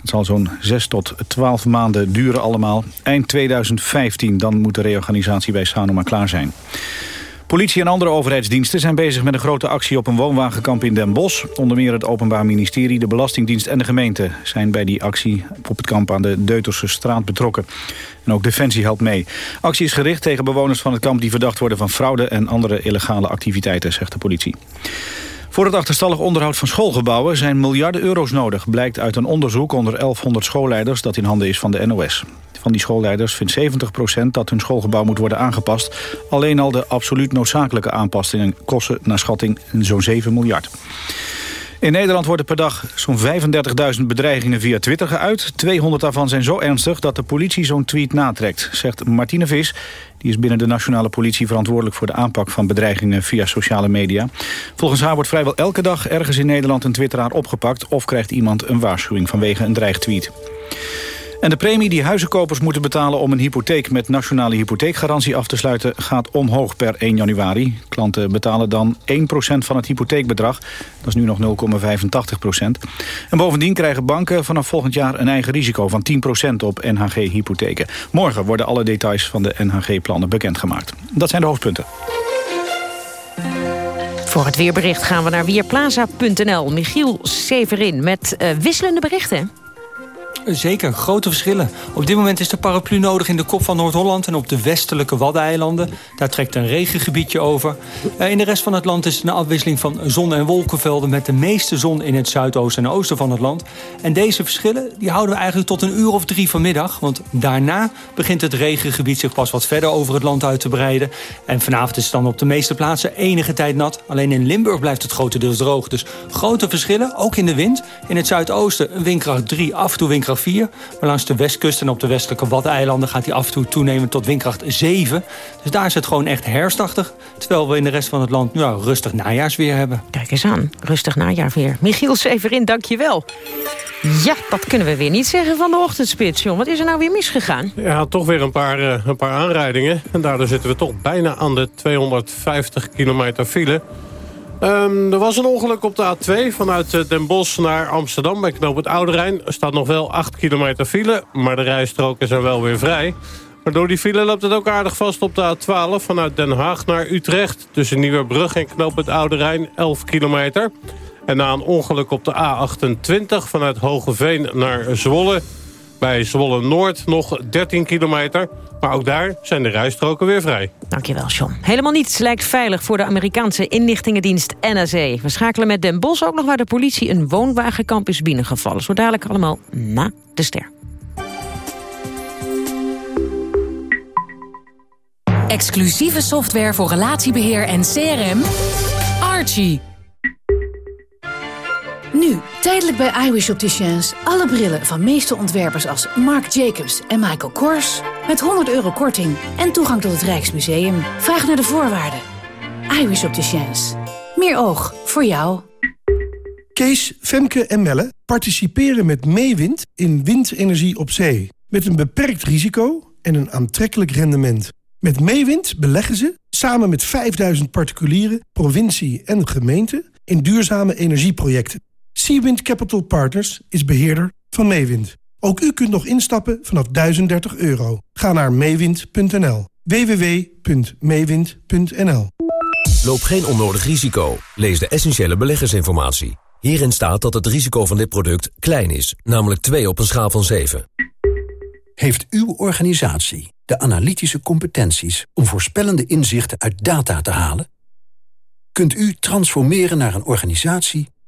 Het zal zo'n 6 tot 12 maanden duren allemaal. Eind 2015, dan moet de reorganisatie bij Sanoma klaar zijn. Politie en andere overheidsdiensten zijn bezig met een grote actie op een woonwagenkamp in Den Bosch. Onder meer het Openbaar Ministerie, de Belastingdienst en de gemeente zijn bij die actie op het kamp aan de Deuterse straat betrokken. En ook Defensie helpt mee. Actie is gericht tegen bewoners van het kamp die verdacht worden van fraude en andere illegale activiteiten, zegt de politie. Voor het achterstallig onderhoud van schoolgebouwen zijn miljarden euro's nodig... blijkt uit een onderzoek onder 1100 schoolleiders dat in handen is van de NOS. Van die schoolleiders vindt 70% dat hun schoolgebouw moet worden aangepast. Alleen al de absoluut noodzakelijke aanpassingen kosten naar schatting zo'n 7 miljard. In Nederland worden per dag zo'n 35.000 bedreigingen via Twitter geuit. 200 daarvan zijn zo ernstig dat de politie zo'n tweet natrekt, zegt Martine Vis. Die is binnen de nationale politie verantwoordelijk voor de aanpak van bedreigingen via sociale media. Volgens haar wordt vrijwel elke dag ergens in Nederland een twitteraar opgepakt... of krijgt iemand een waarschuwing vanwege een dreigtweet. En de premie die huizenkopers moeten betalen om een hypotheek met nationale hypotheekgarantie af te sluiten gaat omhoog per 1 januari. Klanten betalen dan 1% van het hypotheekbedrag. Dat is nu nog 0,85%. En bovendien krijgen banken vanaf volgend jaar een eigen risico van 10% op NHG-hypotheken. Morgen worden alle details van de NHG-plannen bekendgemaakt. Dat zijn de hoofdpunten. Voor het weerbericht gaan we naar weerplaza.nl. Michiel Severin met uh, wisselende berichten. Zeker, grote verschillen. Op dit moment is de paraplu nodig in de kop van Noord-Holland... en op de westelijke Waddeneilanden. Daar trekt een regengebiedje over. Eh, in de rest van het land is het een afwisseling van zon- en wolkenvelden... met de meeste zon in het zuidoosten en oosten van het land. En deze verschillen die houden we eigenlijk tot een uur of drie vanmiddag. Want daarna begint het regengebied zich pas wat verder over het land uit te breiden. En vanavond is het dan op de meeste plaatsen enige tijd nat. Alleen in Limburg blijft het grotendeels droog. Dus grote verschillen, ook in de wind. In het zuidoosten een windkracht 3, af en toe windkracht 4. Maar langs de westkust en op de westelijke Waddeneilanden... gaat hij af en toe toenemen tot windkracht 7. Dus daar is het gewoon echt herfstachtig. Terwijl we in de rest van het land nou, rustig najaarsweer hebben. Kijk eens aan, rustig najaarweer. Michiel Severin, dank je wel. Ja, dat kunnen we weer niet zeggen van de ochtendspits, joh. Wat is er nou weer misgegaan? Ja, toch weer een paar, uh, een paar aanrijdingen. En daardoor zitten we toch bijna aan de 250 kilometer file. Um, er was een ongeluk op de A2 vanuit eh, Den Bosch naar Amsterdam bij knoop het Oude Rijn. Er staat nog wel 8 kilometer file, maar de rijstroken zijn wel weer vrij. Maar door die file loopt het ook aardig vast op de A12 vanuit Den Haag naar Utrecht. Tussen Nieuwerbrug en knoop het Oude Rijn 11 kilometer. En na een ongeluk op de A28 vanuit Hogeveen naar Zwolle... bij Zwolle Noord nog 13 kilometer... Maar ook daar zijn de rijstroken weer vrij. Dankjewel, John. Helemaal niets lijkt veilig voor de Amerikaanse inlichtingendienst NSA. We schakelen met Den Bosch ook nog waar de politie een woonwagenkamp is binnengevallen. Zo dadelijk allemaal na de ster. Exclusieve software voor relatiebeheer en CRM. Archie. Nu, tijdelijk bij iWish Opticians. Alle brillen van meeste ontwerpers als Marc Jacobs en Michael Kors. Met 100 euro korting en toegang tot het Rijksmuseum. Vraag naar de voorwaarden. iWish Opticians. Meer oog voor jou. Kees, Femke en Melle participeren met Meewind in windenergie op zee. Met een beperkt risico en een aantrekkelijk rendement. Met Meewind beleggen ze, samen met 5000 particulieren, provincie en gemeente... in duurzame energieprojecten. Seawind Capital Partners is beheerder van Meewind. Ook u kunt nog instappen vanaf 1030 euro. Ga naar meewind.nl. www.meewind.nl Loop geen onnodig risico. Lees de essentiële beleggersinformatie. Hierin staat dat het risico van dit product klein is, namelijk 2 op een schaal van 7. Heeft uw organisatie de analytische competenties om voorspellende inzichten uit data te halen? Kunt u transformeren naar een organisatie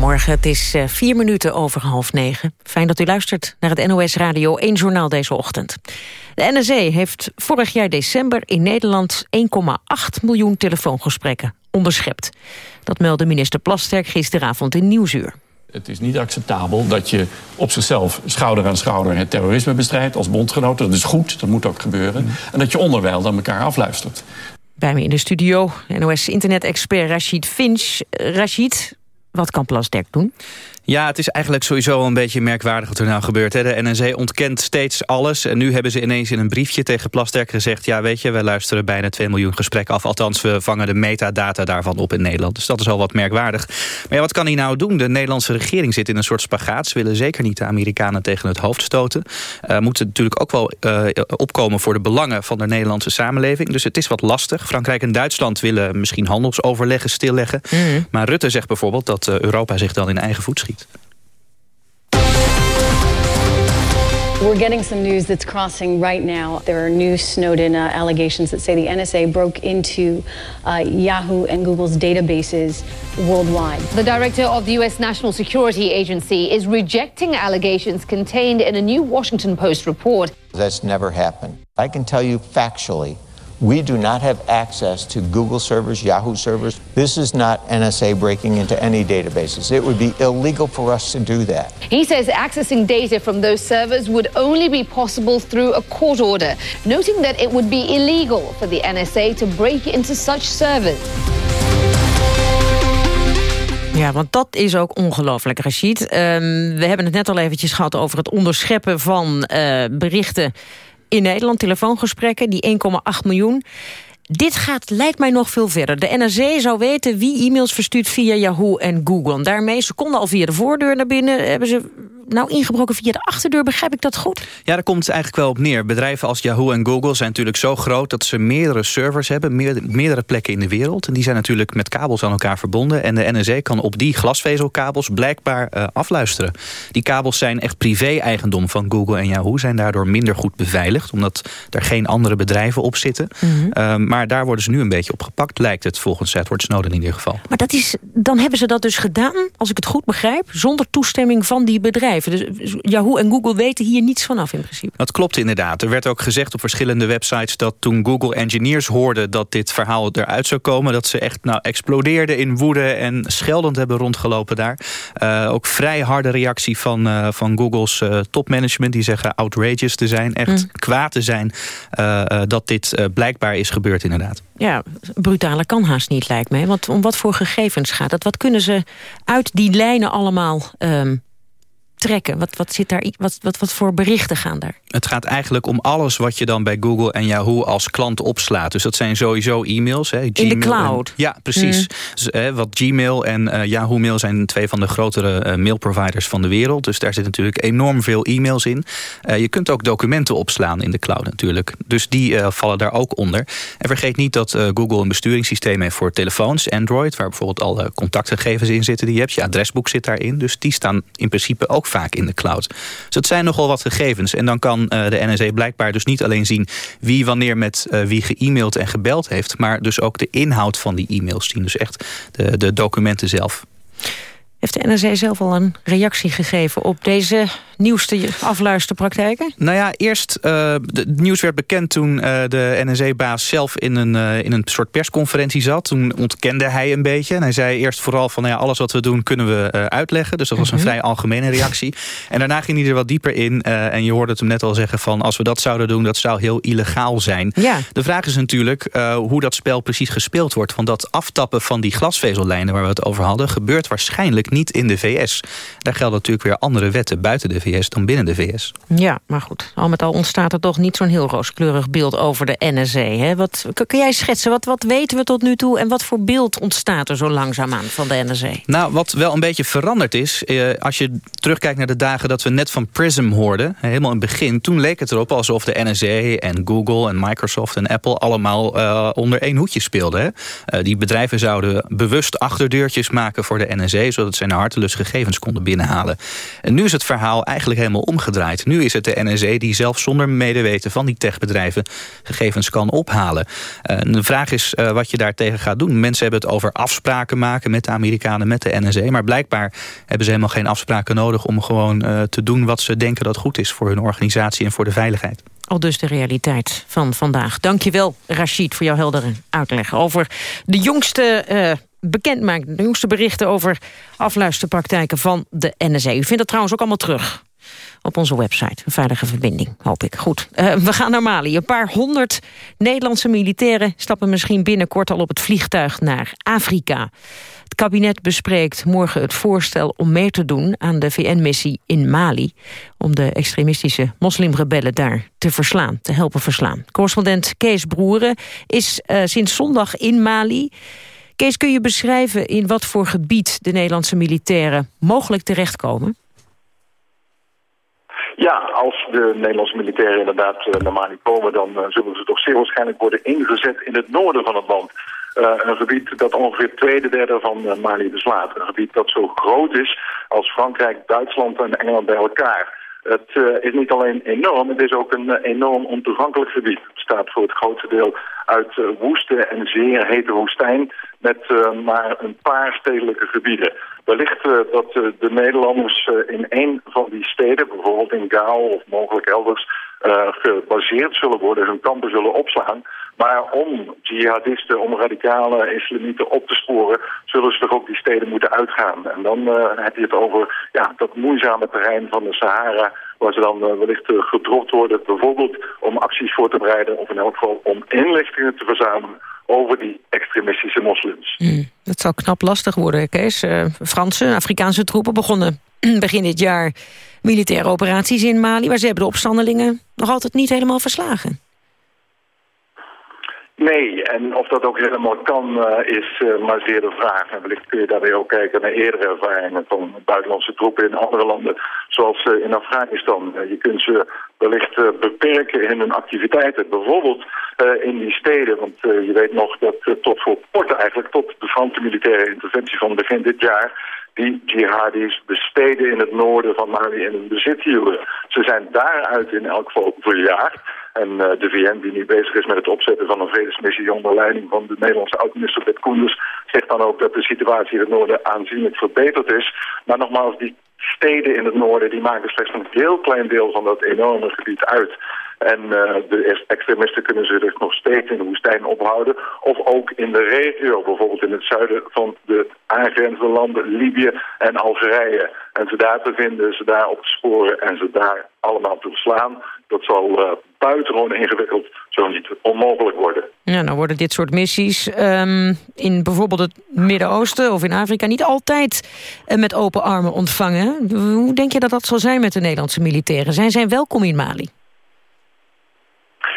Goedemorgen, het is uh, vier minuten over half negen. Fijn dat u luistert naar het NOS Radio 1 Journaal deze ochtend. De NSE heeft vorig jaar december in Nederland 1,8 miljoen telefoongesprekken onderschept. Dat meldde minister Plasterk gisteravond in Nieuwsuur. Het is niet acceptabel dat je op zichzelf schouder aan schouder het terrorisme bestrijdt als bondgenoten. Dat is goed, dat moet ook gebeuren. En dat je onderwijl dan elkaar afluistert. Bij me in de studio, NOS internet-expert Rachid Finch. Rachid, wat kan Plasterk doen? Ja, het is eigenlijk sowieso een beetje merkwaardig wat er nou gebeurt. Hè. De NNC ontkent steeds alles. En nu hebben ze ineens in een briefje tegen Plasterk gezegd... ja, weet je, wij luisteren bijna 2 miljoen gesprekken af. Althans, we vangen de metadata daarvan op in Nederland. Dus dat is al wat merkwaardig. Maar ja, wat kan hij nou doen? De Nederlandse regering zit in een soort spagaat. Ze willen zeker niet de Amerikanen tegen het hoofd stoten. Uh, moeten natuurlijk ook wel uh, opkomen voor de belangen van de Nederlandse samenleving. Dus het is wat lastig. Frankrijk en Duitsland willen misschien handelsoverleggen stilleggen. Mm. Maar Rutte zegt bijvoorbeeld dat uh, Europa zich dan in eigen voet schiet. We're getting some news that's crossing right now. There are new Snowden uh, allegations that say the NSA broke into uh, Yahoo and Google's databases worldwide. The director of the U.S. National Security Agency is rejecting allegations contained in a new Washington Post report. That's never happened. I can tell you factually we do not have access to Google servers, Yahoo servers. This is not NSA breaking into any databases. It would be illegal for us to do that. He says accessing data from those servers would only be possible through a court order, noting that it would be illegal for the NSA to break into such servers. Ja, want dat is ook ongelooflijk, Rashid. Um, we hebben het net al eventjes gehad over het onderscheppen van uh, berichten in Nederland, telefoongesprekken, die 1,8 miljoen. Dit gaat, lijkt mij nog veel verder. De NRC zou weten wie e-mails verstuurt via Yahoo en Google. Daarmee, ze konden al via de voordeur naar binnen... hebben ze nou ingebroken via de achterdeur, begrijp ik dat goed? Ja, daar komt het eigenlijk wel op neer. Bedrijven als Yahoo en Google zijn natuurlijk zo groot... dat ze meerdere servers hebben, meerdere plekken in de wereld. En die zijn natuurlijk met kabels aan elkaar verbonden. En de NSA kan op die glasvezelkabels blijkbaar uh, afluisteren. Die kabels zijn echt privé-eigendom van Google en Yahoo... zijn daardoor minder goed beveiligd... omdat er geen andere bedrijven op zitten. Mm -hmm. uh, maar daar worden ze nu een beetje op gepakt... lijkt het volgens Edward Snowden in ieder geval. Maar dat is, dan hebben ze dat dus gedaan, als ik het goed begrijp... zonder toestemming van die bedrijven. Dus Yahoo en Google weten hier niets vanaf in principe. Dat klopt inderdaad. Er werd ook gezegd op verschillende websites... dat toen Google engineers hoorden dat dit verhaal eruit zou komen... dat ze echt nou, explodeerden in woede en scheldend hebben rondgelopen daar. Uh, ook vrij harde reactie van, uh, van Googles uh, topmanagement. Die zeggen outrageous te zijn, echt mm. kwaad te zijn... dat dit blijkbaar is gebeurd inderdaad. Ja, brutaler kan haast niet, lijkt mij. Want om wat voor gegevens gaat het? Wat kunnen ze uit die lijnen allemaal... Um, trekken? Wat, wat, zit daar, wat, wat, wat voor berichten gaan daar? Het gaat eigenlijk om alles wat je dan bij Google en Yahoo als klant opslaat. Dus dat zijn sowieso e-mails. Hè, In de cloud? En, ja, precies. Mm. Dus, hè, wat Gmail en uh, Yahoo Mail zijn twee van de grotere uh, mailproviders van de wereld. Dus daar zit natuurlijk enorm veel e-mails in. Uh, je kunt ook documenten opslaan in de cloud natuurlijk. Dus die vallen daar ook onder. En vergeet niet dat Google een besturingssysteem heeft voor telefoons, Android... waar bijvoorbeeld alle contactgegevens in zitten die je hebt. Je adresboek zit daarin. Dus die staan in principe ook vaak in de cloud. Dus het zijn nogal wat gegevens. En dan kan uh, de NSA blijkbaar dus niet alleen zien... wie wanneer met uh, wie ge-mailed en gebeld heeft... maar dus ook de inhoud van die e-mails zien. Dus echt de, de documenten zelf. Heeft de NRC zelf al een reactie gegeven op deze nieuwste afluisterpraktijken? Nou ja, eerst, uh, het nieuws werd bekend toen uh, de NRC-baas zelf in een, uh, in een soort persconferentie zat. Toen ontkende hij een beetje. En hij zei eerst vooral van nou ja, alles wat we doen kunnen we uitleggen. Dus dat was een -hmm. vrij algemene reactie. En daarna ging hij er wat dieper in. en je hoorde het hem net al zeggen van als we dat zouden doen, dat zou heel illegaal zijn. Ja. De vraag is natuurlijk hoe dat spel precies gespeeld wordt. Want dat aftappen van die glasvezellijnen waar we het over hadden, gebeurt waarschijnlijk niet in de VS. Daar gelden natuurlijk weer andere wetten buiten de VS dan binnen de VS. Ja, maar goed. Al met al ontstaat er toch niet zo'n heel rooskleurig beeld over de NSC. Hè? Wat, kun jij schetsen, wat, wat weten we tot nu toe... en wat voor beeld ontstaat er zo langzaamaan van de NSC? Nou, wat wel een beetje veranderd is... Eh, als je terugkijkt naar de dagen dat we net van PRISM hoorden... helemaal in het begin, toen leek het erop alsof de NSA en Google en Microsoft en Apple... allemaal uh, onder één hoedje speelden. Hè? Uh, die bedrijven zouden bewust achterdeurtjes maken voor de NSA... zodat zij naar hartelust gegevens konden binnenhalen. En nu is het verhaal eigenlijk helemaal omgedraaid. Nu is het de NSA die zelf zonder medeweten van die techbedrijven gegevens kan ophalen. Uh, de vraag is uh, wat je daartegen gaat doen. Mensen hebben het over afspraken maken met de Amerikanen, met de NSA. Maar blijkbaar hebben ze helemaal geen afspraken nodig om gewoon uh, te doen wat ze denken dat goed is voor hun organisatie en voor de veiligheid. Al dus de realiteit van vandaag. Dankjewel, Rashid, voor jouw heldere uitleg over de jongste bekend maakt. De jongste berichten over afluisterpraktijken van de NSA. U vindt dat trouwens ook allemaal terug op onze website. Een veilige verbinding, hoop ik. Goed, uh, we gaan naar Mali. Een paar honderd Nederlandse militairen stappen misschien binnenkort al op het vliegtuig naar Afrika. Het kabinet bespreekt morgen het voorstel om mee te doen aan de VN-missie in Mali... om de extremistische moslimrebellen daar te verslaan, te helpen verslaan. Correspondent Kees Broeren is uh, sinds zondag in Mali. Kees, kun je beschrijven in wat voor gebied de Nederlandse militairen mogelijk terechtkomen? Ja, als de Nederlandse militairen inderdaad uh, naar Mali komen... dan uh, zullen ze toch zeer waarschijnlijk worden ingezet in het noorden van het land. Uh, een gebied dat ongeveer tweede derde van Mali beslaat. Een gebied dat zo groot is als Frankrijk, Duitsland en Engeland bij elkaar. Het uh, is niet alleen enorm, het is ook een uh, enorm ontoegankelijk gebied. Het bestaat voor het grootste deel uit uh, woeste en zeer hete woestijn... met maar een paar stedelijke gebieden. Wellicht dat de Nederlanders in een van die steden, bijvoorbeeld in Gaal of mogelijk elders... gebaseerd zullen worden, hun kampen zullen opslaan... Maar om jihadisten, om radicale islamieten op te sporen... zullen ze toch ook die steden moeten uitgaan. En dan heb je het over ja, dat moeizame terrein van de Sahara... waar ze dan wellicht gedropt worden. Bijvoorbeeld om acties voor te bereiden... of in elk geval om inlichtingen te verzamelen over die extremistische moslims. Mm, dat zal knap lastig worden, Kees. Franse, Afrikaanse troepen begonnen begin dit jaar militaire operaties in Mali... maar ze hebben de opstandelingen nog altijd niet helemaal verslagen. Nee, en of dat ook helemaal kan uh, is uh, maar zeer de vraag. En wellicht kun je daarbij ook kijken naar eerdere ervaringen van buitenlandse troepen in andere landen, zoals uh, in Afghanistan. je kunt ze wellicht beperken in hun activiteiten, bijvoorbeeld in die steden. Want je weet nog dat tot voor kort eigenlijk, tot de Franse militaire interventie van begin dit jaar, die jihadis besteden in het noorden van Mali in hun bezit hielden. Ze zijn daaruit in elk geval verjaagd. En uh, de VN, die nu bezig is met het opzetten van een vredesmissie onder leiding van de Nederlandse oud-minister Bert Koenders, zegt dan ook dat de situatie in het noorden aanzienlijk verbeterd is. Maar nogmaals, die steden in het noorden, die maken slechts een heel klein deel van dat enorme gebied uit. En uh, de extremisten kunnen zich nog steeds in de woestijn ophouden. Of ook in de regio, bijvoorbeeld in het zuiden van de aangrenzende landen Libië en Algerije. En ze daar te vinden, ze daar op sporen en ze daar allemaal te verslaan. Dat zal uh, buitengewoon ingewikkeld, zo niet onmogelijk worden. Ja, nou worden dit soort missies um, in bijvoorbeeld het Midden-Oosten of in Afrika niet altijd uh, met open armen ontvangen. Hoe denk je dat dat zal zijn met de Nederlandse militairen? Zijn zij welkom in Mali?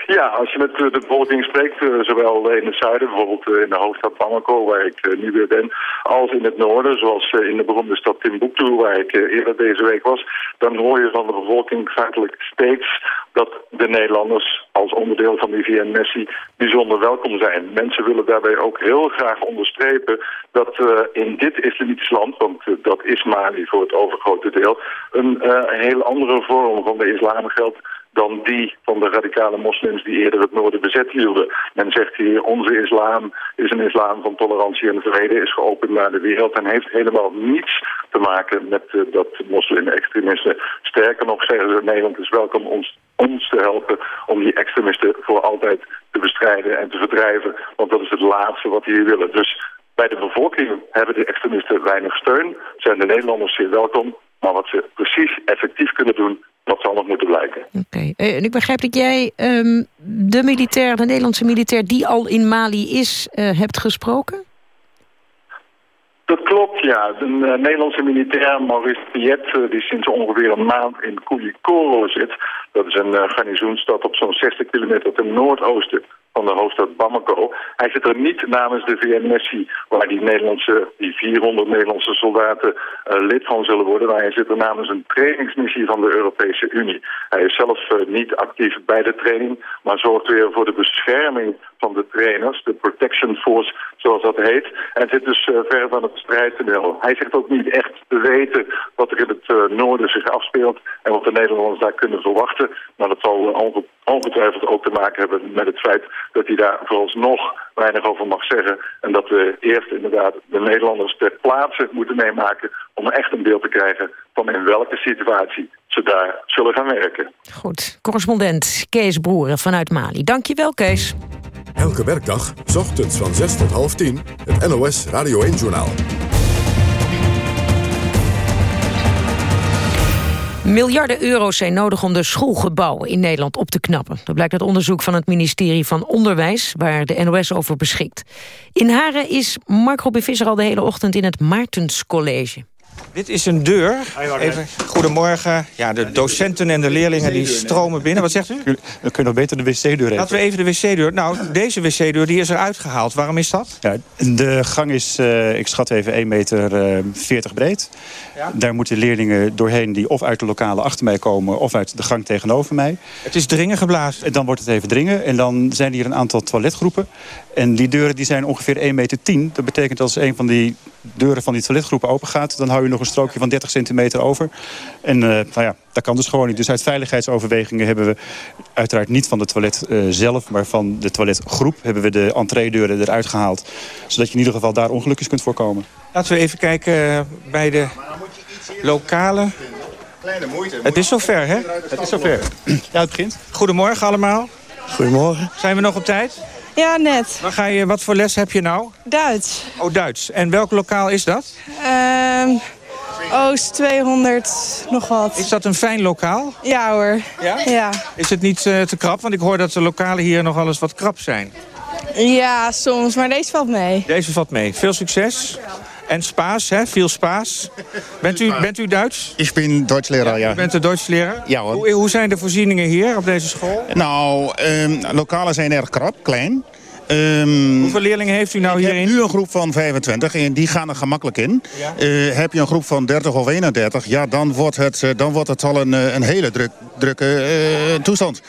Ja, als je met de bevolking spreekt, zowel in het zuiden, bijvoorbeeld in de hoofdstad Bamako, waar ik nu weer ben, als in het noorden, zoals in de beroemde stad Timbuktu, waar ik eerder deze week was, dan hoor je van de bevolking feitelijk steeds dat de Nederlanders als onderdeel van die VN-missie bijzonder welkom zijn. Mensen willen daarbij ook heel graag onderstrepen dat in dit islamitisch land, want dat is Mali voor het overgrote deel, een uh, heel andere vorm van de islam geldt dan die van de radicale moslims die eerder het noorden bezet hielden. Men zegt hier, onze islam is een islam van tolerantie en vrede, is geopend naar de wereld en heeft helemaal niets te maken met uh, dat moslim-extremisme. Sterker nog zeggen ze, Nederland is welkom ons, ons te helpen om die extremisten voor altijd te bestrijden en te verdrijven. Want dat is het laatste wat die willen. Dus bij de bevolking hebben de extremisten weinig steun. Zijn de Nederlanders zeer welkom. Maar wat ze precies effectief kunnen doen, dat zal nog moeten blijken. Oké. Okay. En ik begrijp dat jij um, de militair, de Nederlandse militair die al in Mali is, uh, hebt gesproken? Dat klopt, ja. Een uh, Nederlandse militair, Maurice Piet, uh, die sinds ongeveer een maand in Koulikoro zit. Dat is een uh, garnizoenstad op zo'n 60 kilometer ten noordoosten van de hoofdstad Bamako. Hij zit er niet namens de VN-missie waar die, Nederlandse, die 400 Nederlandse soldaten uh, lid van zullen worden. Maar hij zit er namens een trainingsmissie van de Europese Unie. Hij is zelf uh, niet actief bij de training, maar zorgt weer voor de bescherming van de trainers, de Protection Force zoals dat heet. En zit dus uh, ver van het strijdtoneel. Hij zegt ook niet echt te weten wat er in het noorden zich afspeelt en wat de Nederlanders daar kunnen verwachten. Maar dat zal onge ongetwijfeld ook te maken hebben met het feit dat hij daar vooralsnog weinig over mag zeggen. En dat we eerst inderdaad de Nederlanders ter plaatse moeten meemaken om echt een beeld te krijgen van in welke situatie ze daar zullen gaan werken. Goed, correspondent Kees Broeren vanuit Mali. Dankjewel Kees. Elke werkdag, s ochtends van 6 tot half 10, het NOS Radio 1-journaal. Miljarden euro's zijn nodig om de schoolgebouwen in Nederland op te knappen. Dat blijkt uit onderzoek van het ministerie van Onderwijs... waar de NOS over beschikt. In Haren is Mark Robin Visser al de hele ochtend in het Maartenscollege. Dit is een deur. Even, goedemorgen. Ja, de docenten en de leerlingen die stromen binnen. Wat zegt u? Dan kun je nog beter de wc-deur even. Laten we even de wc-deur... Nou, deze wc-deur die is eruit gehaald. Waarom is dat? Ja, de gang is, uh, ik schat even 1 meter uh, 40 breed. Ja? Daar moeten leerlingen doorheen die of uit de lokale achter mij komen... of uit de gang tegenover mij. Het is dringen geblazen. En dan wordt het even dringen. En dan zijn hier een aantal toiletgroepen. En die deuren die zijn ongeveer 1 meter 10. Dat betekent dat als een van die deuren van die toiletgroepen open gaat... dan hou je nog een strookje van 30 centimeter over. En uh, nou ja, dat kan dus gewoon niet. Dus uit veiligheidsoverwegingen hebben we uiteraard niet van de toilet uh, zelf... maar van de toiletgroep hebben we de entreedeuren eruit gehaald. Zodat je in ieder geval daar ongelukjes kunt voorkomen. Laten we even kijken uh, bij de lokale... Kleine moeite. Het is zover, hè? Het is zover. Ja, het begint. Goedemorgen allemaal. Goedemorgen. Zijn we nog op tijd? Ja, net. Waar ga je, wat voor les heb je nou? Duits. Oh, Duits. En welk lokaal is dat? Um, Oost 200, nog wat. Is dat een fijn lokaal? Ja hoor. Ja? Ja. Is het niet uh, te krap? Want ik hoor dat de lokalen hier nogal eens wat krap zijn. Ja, soms. Maar deze valt mee. Deze valt mee. Veel succes. En Spaas, hè? Veel Spaas. Bent u, bent u Duits? Ik ben Duitsleraar, ja. U bent de Duitsleraar? Ja hoor. Hoe, hoe zijn de voorzieningen hier op deze school? Nou, um, lokalen zijn erg krap, klein. Um, Hoeveel leerlingen heeft u nou ik hierin? heb nu een groep van 25 en die gaan er gemakkelijk in. Ja. Uh, heb je een groep van 30 of 31, ja, dan wordt het, uh, dan wordt het al een, uh, een hele druk, drukke toestand.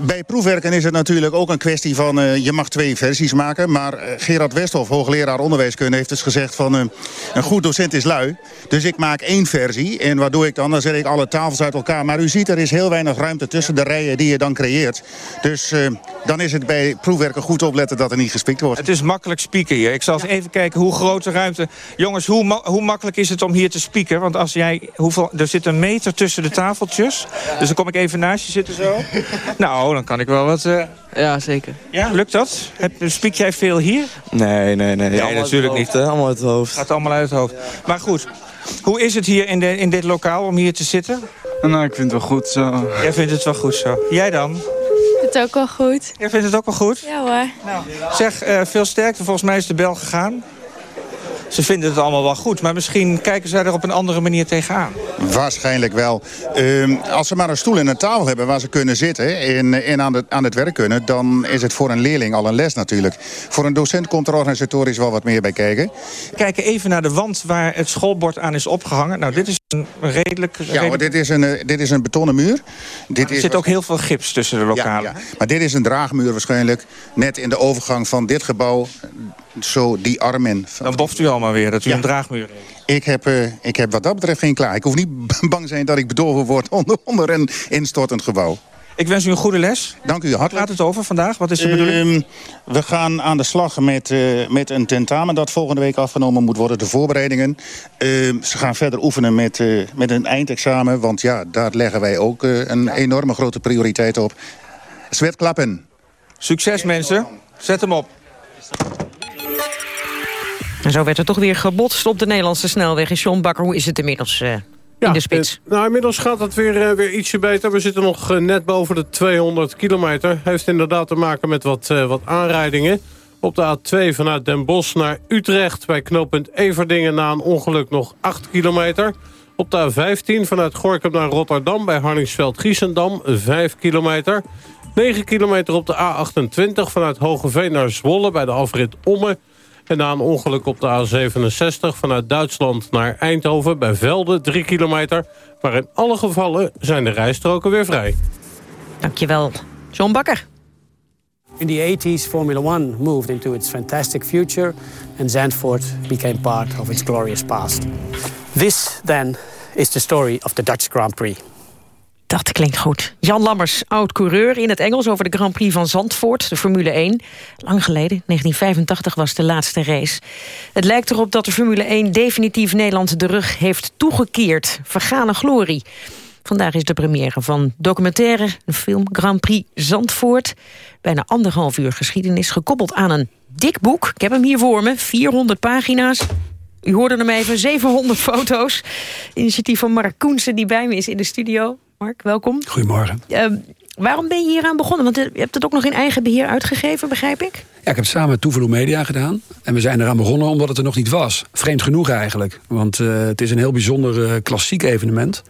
bij proefwerken is het natuurlijk ook een kwestie van... je mag twee versies maken, maar Gerard Westhoff, hoogleraar onderwijskunde... heeft dus gezegd van een goed docent is lui. Dus ik maak één versie en wat doe ik dan? Dan zet ik alle tafels uit elkaar. Maar u ziet, er is heel weinig ruimte tussen de rijen die je dan creëert. Dus dan is het bij proefwerken goed opletten dat er niet gespiekt wordt. Het is makkelijk spieken hier. Ik zal eens even kijken hoe groot de ruimte... Jongens, hoe, ma hoe makkelijk is het om hier te spieken? Want als jij... Hoeveel, er zit een meter tussen de tafeltjes. Dus dan kom ik even naast je zitten zo. nou, dan kan ik wel wat... Uh... Ja, zeker. Ja, lukt dat? Heb, spiek jij veel hier? Nee, nee, nee. nee natuurlijk niet. Hè? Allemaal uit het hoofd. Gaat allemaal uit het hoofd. Maar goed, hoe is het hier in, de, in dit lokaal om hier te zitten? Nou, ik vind het wel goed zo. Jij vindt het wel goed zo. Jij dan? Het ook wel goed. Jij vindt het ook wel goed? Ja hoor. Nou, zeg, uh, veel sterkte. Volgens mij is de bel gegaan. Ze vinden het allemaal wel goed, maar misschien kijken zij er op een andere manier tegenaan. Waarschijnlijk wel. Uh, als ze maar een stoel en een tafel hebben waar ze kunnen zitten en, en aan, de, aan het werk kunnen... dan is het voor een leerling al een les natuurlijk. Voor een docent komt er organisatorisch wel wat meer bij kijken. Kijken even naar de wand waar het schoolbord aan is opgehangen. Nou, dit is een redelijk... Ja, redelijk... maar dit is een, dit is een betonnen muur. Dit er zit ook heel veel gips tussen de lokalen. Ja, ja. Maar dit is een draagmuur waarschijnlijk. Net in de overgang van dit gebouw zo die arm in. Dan boft u allemaal weer dat u ja. een draagmuur heeft. Ik heb, uh, ik heb wat dat betreft geen klaar. Ik hoef niet bang zijn dat ik bedolven word onder, onder een instortend gebouw. Ik wens u een goede les. Dank u hartelijk. Gaat het over vandaag? Wat is de bedoeling? Uh, we gaan aan de slag met, uh, met een tentamen dat volgende week afgenomen moet worden. De voorbereidingen. ze gaan verder oefenen met, met een eindexamen. Want ja, daar leggen wij ook een enorme grote prioriteit op. Zwetklappen. Succes mensen. Zet hem op. En zo werd er toch weer gebotst op de Nederlandse snelweg. En John Bakker, hoe is het inmiddels uh, ja, in de spits? Nou, inmiddels gaat het weer, uh, weer ietsje beter. We zitten nog uh, net boven de 200 kilometer. Heeft inderdaad te maken met wat, wat aanrijdingen. Op de A2 vanuit Den Bosch naar Utrecht... bij knooppunt Everdingen na een ongeluk nog 8 kilometer. Op de A15 vanuit Gorkum naar Rotterdam... bij Harningsveld-Giessendam 5 kilometer. 9 kilometer op de A28 vanuit Hogeveen naar Zwolle... bij de afrit Omme... En na een ongeluk op de A67 vanuit Duitsland naar Eindhoven... bij Velde, 3 kilometer. Maar in alle gevallen zijn de rijstroken weer vrij. Dankjewel, John Bakker. In the 80s, Formula One moved into its fantastic future... and Zandvoort became part of its glorious past. This, then, is the story of the Dutch Grand Prix. Dat klinkt goed. Jan Lammers, oud-coureur in het Engels over de Grand Prix van Zandvoort, de Formule 1. Lang geleden, 1985 was de laatste race. Het lijkt erop dat de Formule 1 definitief Nederland de rug heeft toegekeerd. Vergane glorie. Vandaag is de première van documentaire, de film Grand Prix Zandvoort. Bijna anderhalf uur geschiedenis, gekoppeld aan een dik boek. Ik heb hem hier voor me, 400 pagina's. U hoorde hem even, 700 foto's. Initiatief van Mark Koensen die bij me is in de studio. Mark, welkom. Goedemorgen. Ehm, waarom ben je hier aan begonnen? Want je hebt het ook nog in eigen beheer uitgegeven, begrijp ik? Ja, ik heb het samen met Toevelo Media gedaan. En we zijn eraan begonnen omdat het er nog niet was. Vreemd genoeg eigenlijk. Want eh, het is een heel bijzonder eh, klassiek evenement.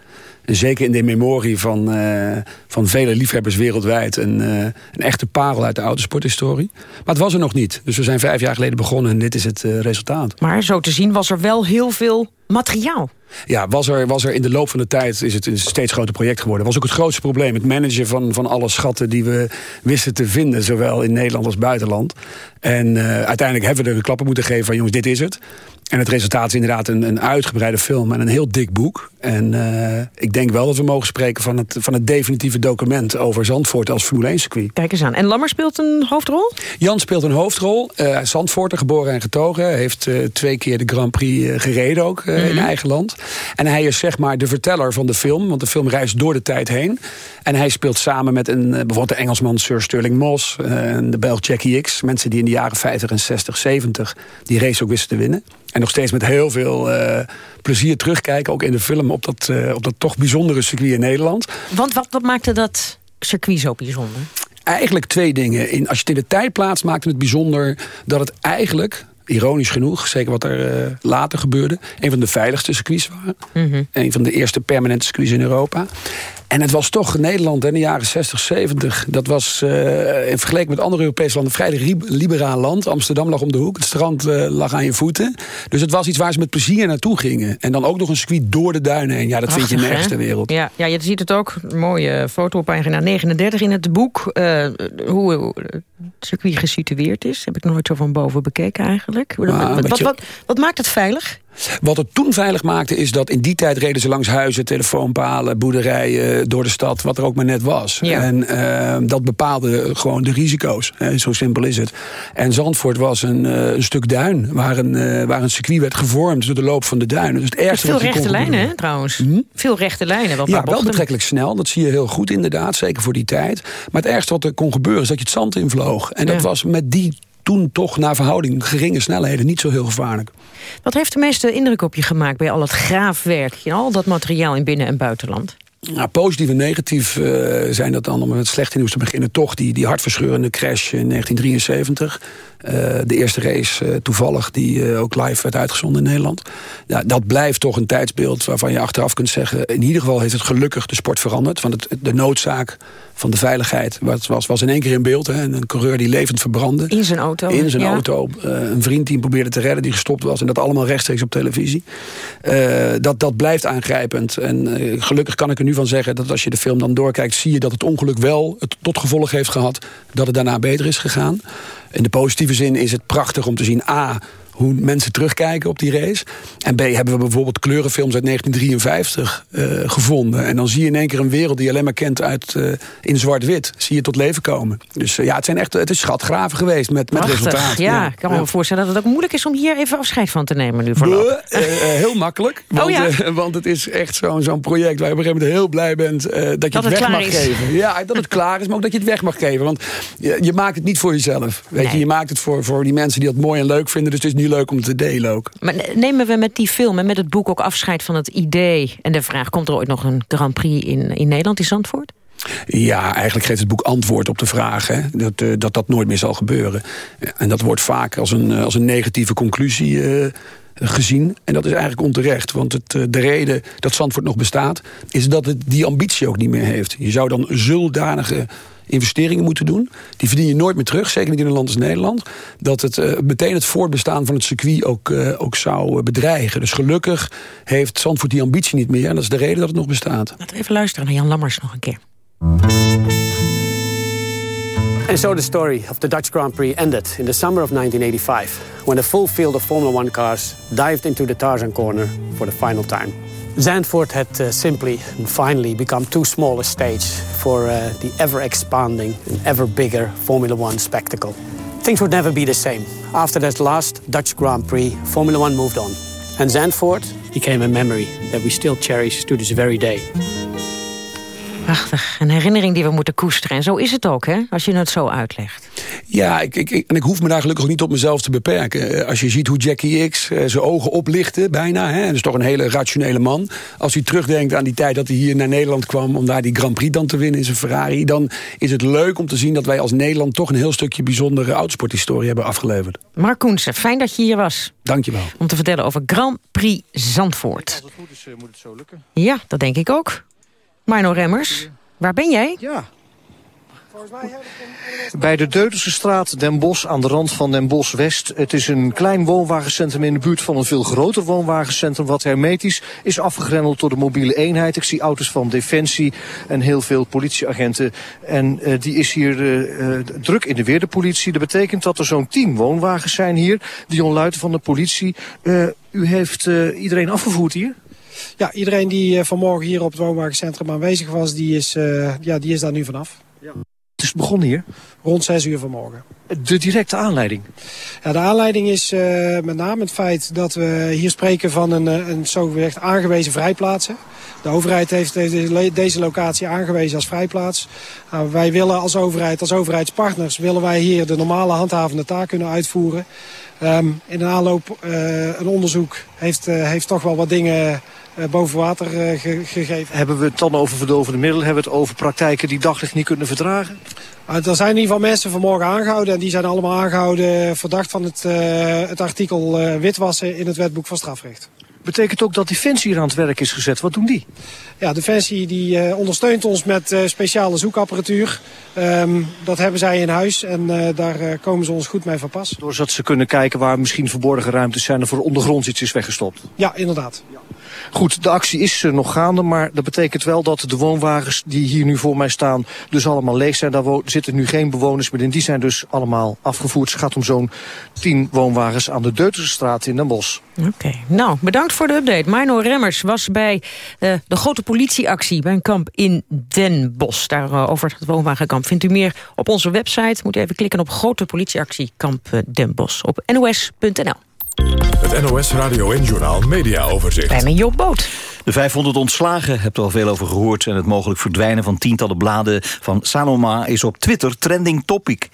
En zeker in de memorie van, eh, van vele liefhebbers wereldwijd... Een, een echte parel uit de autosporthistorie. Maar het was er nog niet. Dus we zijn vijf jaar geleden begonnen en dit is het resultaat. Maar zo te zien was er wel heel veel materiaal. Ja, was er, was er in de loop van de tijd is het een steeds groter project geworden. was ook het grootste probleem. Het managen van, van alle schatten die we wisten te vinden. Zowel in Nederland als buitenland. En uh, uiteindelijk hebben we er de klappen moeten geven van jongens, dit is het. En het resultaat is inderdaad een, een uitgebreide film en een heel dik boek. En uh, ik denk wel dat we mogen spreken van het, van het definitieve document... over Zandvoort als Formule 1 circuit. Kijk eens aan. En Lammer speelt een hoofdrol? Jan speelt een hoofdrol. Uh, Zandvoorter, geboren en getogen. heeft uh, twee keer de Grand Prix gereden ook mm -hmm. in eigen land. En hij is zeg maar de verteller van de film. Want de film reist door de tijd heen. En hij speelt samen met een, bijvoorbeeld de Engelsman Sir Sterling Moss... en de Belg Jackie X. Mensen die in de jaren 50 en 60, 70 die race ook wisten te winnen. En nog steeds met heel veel uh, plezier terugkijken, ook in de film, op dat, uh, op dat toch bijzondere circuit in Nederland. Want wat, wat maakte dat circuit zo bijzonder? Eigenlijk twee dingen. In, als je het in de tijd plaatst, maakte het bijzonder dat het eigenlijk ironisch genoeg, zeker wat er uh, later gebeurde... een van de veiligste circuits waren. Mm -hmm. Een van de eerste permanente circuits in Europa. En het was toch Nederland in de jaren 60, 70. Dat was uh, in vergelijking met andere Europese landen... een vrij liberaal land. Amsterdam lag om de hoek. Het strand uh, lag aan je voeten. Dus het was iets waar ze met plezier naartoe gingen. En dan ook nog een circuit door de duinen heen. Ja, dat vind je nergens ter wereld. Ja, ja, je ziet het ook. Mooie foto op pagina 39 in het boek. Uh, hoe het circuit gesitueerd is. Heb ik nooit zo van boven bekeken eigenlijk. Ah, wat, wat, wat, wat maakt het veilig? Wat het toen veilig maakte is dat in die tijd reden ze langs huizen, telefoonpalen, boerderijen, door de stad, wat er ook maar net was. Ja. En uh, dat bepaalde gewoon de risico's. Hè, zo simpel is het. En Zandvoort was een, uh, een stuk duin waar een, uh, waar een circuit werd gevormd door de loop van de duinen. Dus het ergste Veel rechte lijnen, hè, trouwens. Hm? Veel rechte lijnen. Wat ja, wel betrekkelijk snel. Dat zie je heel goed inderdaad, zeker voor die tijd. Maar het ergste wat er kon gebeuren is dat je het zand invloog. En dat was met die toen toch naar verhouding geringe snelheden niet zo heel gevaarlijk. Wat heeft de meeste indruk op je gemaakt bij al het graafwerk... al dat materiaal in binnen- en buitenland? Nou, positief en negatief uh, zijn dat dan, om met het slechte nieuws te beginnen... toch die, die hartverscheurende crash in 1973. Uh, de eerste race uh, toevallig die ook live werd uitgezonden in Nederland. Ja, dat blijft toch een tijdsbeeld waarvan je achteraf kunt zeggen... in ieder geval heeft het gelukkig de sport veranderd. Want het, de noodzaak van de veiligheid was, was, was in één keer in beeld. Hè. Een coureur die levend verbrandde. In zijn auto. In zijn ja. auto. een vriend die hem probeerde te redden, die gestopt was. En dat allemaal rechtstreeks op televisie. dat, dat blijft aangrijpend. En gelukkig kan ik er nu van zeggen dat als je de film dan doorkijkt... zie je dat het ongeluk wel het tot gevolg heeft gehad... dat het daarna beter is gegaan. In de positieve zin is het prachtig om te zien... A, hoe mensen terugkijken op die race. En B, hebben we bijvoorbeeld kleurenfilms uit 1953 uh, gevonden. En dan zie je in één keer een wereld die je alleen maar kent uit, uh, in zwart-wit. Zie je tot leven komen. Dus uh, ja, het, zijn echt, het is schatgraven geweest met, met resultaten. Ja, ik kan me voorstellen dat het ook moeilijk is om hier even afscheid van te nemen nu voorlopig. heel makkelijk. Want, oh, ja. want het is echt zo'n zo'n project waar je op een gegeven moment heel blij bent dat je dat het, het weg mag is. geven. Ja, dat het klaar is, maar ook dat je het weg mag geven. Want je, je maakt het niet voor jezelf. Weet nee. je, je maakt het voor, voor die mensen die dat mooi en leuk vinden. Dus het is nu leuk om te delen ook. Maar nemen we met die film en met het boek ook afscheid van het idee... en de vraag, komt er ooit nog een Grand Prix in, in Nederland, in Zandvoort? Ja, eigenlijk geeft het boek antwoord op de vraag hè, dat, uh, dat dat nooit meer zal gebeuren. En dat wordt vaak als een, als een negatieve conclusie uh, gezien. En dat is eigenlijk onterecht. Want het, de reden dat Zandvoort nog bestaat... is dat het die ambitie ook niet meer heeft. Je zou dan zuldanige investeringen moeten doen. Die verdien je nooit meer terug, zeker niet in een land als Nederland. Dat het uh, meteen het voortbestaan van het circuit ook, uh, ook zou uh, bedreigen. Dus gelukkig heeft Zandvoort die ambitie niet meer. En dat is de reden dat het nog bestaat. Laten we even luisteren naar Jan Lammers nog een keer. And so the story of the Dutch Grand Prix ended in the summer of 1985... when a full field of Formula One cars dived into the Tarzan corner for the final time. Zandvoort had uh, simply and finally become too small a stage for uh, the ever-expanding and ever-bigger Formula One spectacle. Things would never be the same. After that last Dutch Grand Prix, Formula One moved on. And Zandvoort became a memory that we still cherish to this very day. Prachtig. Een herinnering die we moeten koesteren. En zo is het ook, hè? Als je het zo uitlegt. Ja, ik, ik, ik- en ik hoef me daar gelukkig ook niet op mezelf te beperken. Eh, Als je ziet hoe Jackie X eh, zijn ogen oplichtte, bijna. Hè, en dat is toch een hele rationele man. Als hij terugdenkt aan die tijd dat hij hier naar Nederland kwam... om daar die Grand Prix dan te winnen in zijn Ferrari... dan is het leuk om te zien dat wij als Nederland... toch een heel stukje bijzondere autosporthistorie hebben afgeleverd. Mark Koensen, fijn dat je hier was. Dankjewel. Om te vertellen over Grand Prix Zandvoort. Als het goed is, eh, moet het zo lukken. Ja, dat denk ik ook. Marno Remmers, waar ben jij? Ja. Bij de Deuterse straat Den Bosch aan de rand van Den Bosch West. Het is een klein woonwagencentrum in de buurt van een veel groter woonwagencentrum... wat hermetisch is afgegrendeld door de mobiele eenheid. Ik zie auto's van Defensie en heel veel politieagenten. En eh, die is hier eh, eh, druk in de weer, de politie. Dat betekent dat er zo'n tien woonwagens zijn hier. Dion Luiten van de politie. U heeft iedereen afgevoerd hier? Ja, iedereen die eh, vanmorgen hier op het woonwagencentrum aanwezig was, die is, eh, ja, die is daar nu vanaf. Het is begonnen hier? Rond 6 uur vanmorgen. De directe aanleiding? Ja, de aanleiding is eh, met name het feit dat we hier spreken van een, een zogezegd aangewezen vrijplaatsen. De overheid heeft deze, locatie aangewezen als vrijplaats. Nou, wij willen als overheid, als overheidspartners, willen wij hier de normale handhavende taak kunnen uitvoeren. Ehm, in de aanloop, eh, een onderzoek heeft, heeft toch wel wat dingen boven water eh, ge- gegeven. Hebben we het dan over verdovende middelen? Hebben we het over praktijken die daglicht niet kunnen verdragen? Uh, er zijn in ieder geval mensen vanmorgen aangehouden. En die zijn allemaal aangehouden verdacht van het, eh, het artikel eh, witwassen in het wetboek van strafrecht. Betekent ook dat Defensie hier aan het werk is gezet. Wat doen die? Ja, Defensie die, eh, ondersteunt ons met eh, speciale zoekapparatuur. Ehm, dat hebben zij in huis en eh, daar eh, komen ze ons goed mee van pas. Doordat ze kunnen kijken waar misschien verborgen ruimtes zijn... en voor ondergronds iets is weggestopt. Ja, inderdaad. Goed, de actie is eh, nog gaande, maar dat betekent wel dat de woonwagens die hier nu voor mij staan dus allemaal leeg zijn. Daar zitten nu geen bewoners meer in. Die zijn dus allemaal afgevoerd. Het gaat om zo'n tien woonwagens aan de Deuterse straat in Den Bosch. Oké, nou, bedankt voor de update. Marno Remmers was bij eh, de grote politieactie bij een kamp in Den Bosch. Daarover het woonwagenkamp vindt u meer op onze website. Moet u even klikken op grote politieactie kamp eh, Den Bosch op nos.nl. Het NOS Radio en Journaal Media Overzicht. Bij mijn Job Boot. De 500 ontslagen, hebt er al veel over gehoord... en het mogelijk verdwijnen van tientallen bladen van Sanoma... is op Twitter trending topic.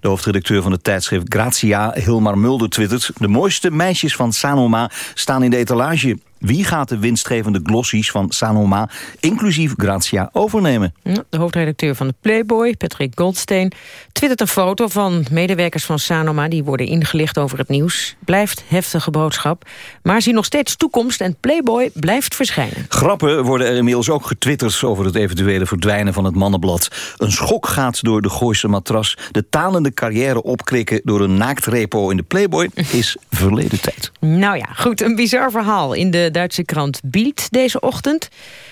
De hoofdredacteur van het tijdschrift Grazia, Hilmar Mulder, twittert... de mooiste meisjes van Sanoma staan in de etalage. Wie gaat de winstgevende glossies van Sanoma, inclusief Grazia, overnemen? Ja, De hoofdredacteur van de Playboy, Patrick Goldsteen... twittert een foto van medewerkers van Sanoma... die worden ingelicht over het nieuws. Blijft heftige boodschap. Maar zien nog steeds toekomst en Playboy blijft verschijnen. Grappen worden er inmiddels ook getwitterd over het eventuele verdwijnen van het mannenblad. Een schok gaat door de Gooise matras. De talende carrière opkrikken door een naaktrepo in de Playboy is verleden tijd. Nou ja, goed, een bizar verhaal in de Duitse krant Bild deze ochtend.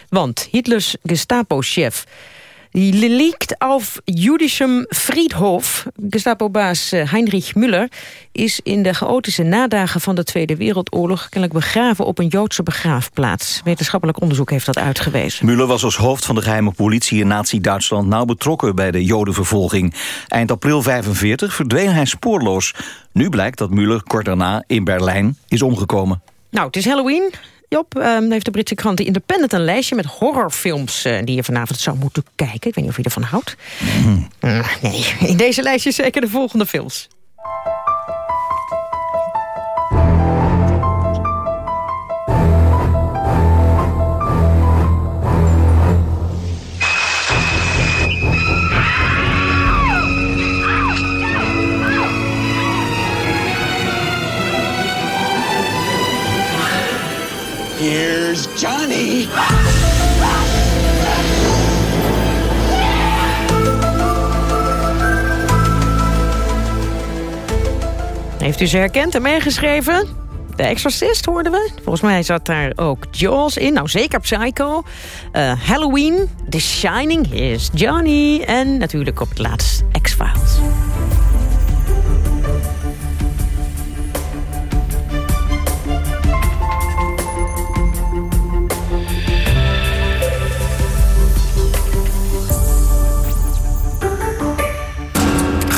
Want Hitlers Gestapo-chef die liegt auf Judischem Friedhof. Gestapo-baas eh, Heinrich Müller is in de chaotische nadagen van de Tweede Wereldoorlog... kennelijk begraven op een Joodse begraafplaats. Wetenschappelijk onderzoek heeft dat uitgewezen. Müller was als hoofd van de geheime politie in nazi-Duitsland... nauw betrokken bij de jodenvervolging. Eind april 45 verdween hij spoorloos. Nu blijkt dat Müller kort daarna in Berlijn is omgekomen. Nou, het is Halloween. Job, ehm, heeft de Britse krant The Independent een lijstje met horrorfilms... eh, die je vanavond zou moeten kijken. Ik weet niet of je ervan houdt. Mm, nee, in deze lijstje zeker de volgende films. Here's Johnny. Heeft u ze herkend en meegeschreven? De Exorcist hoorden we. Volgens mij zat daar ook Jaws in. Nou, zeker Psycho. Eh, Halloween, The Shining, is Johnny. En natuurlijk op het laatst X-Files.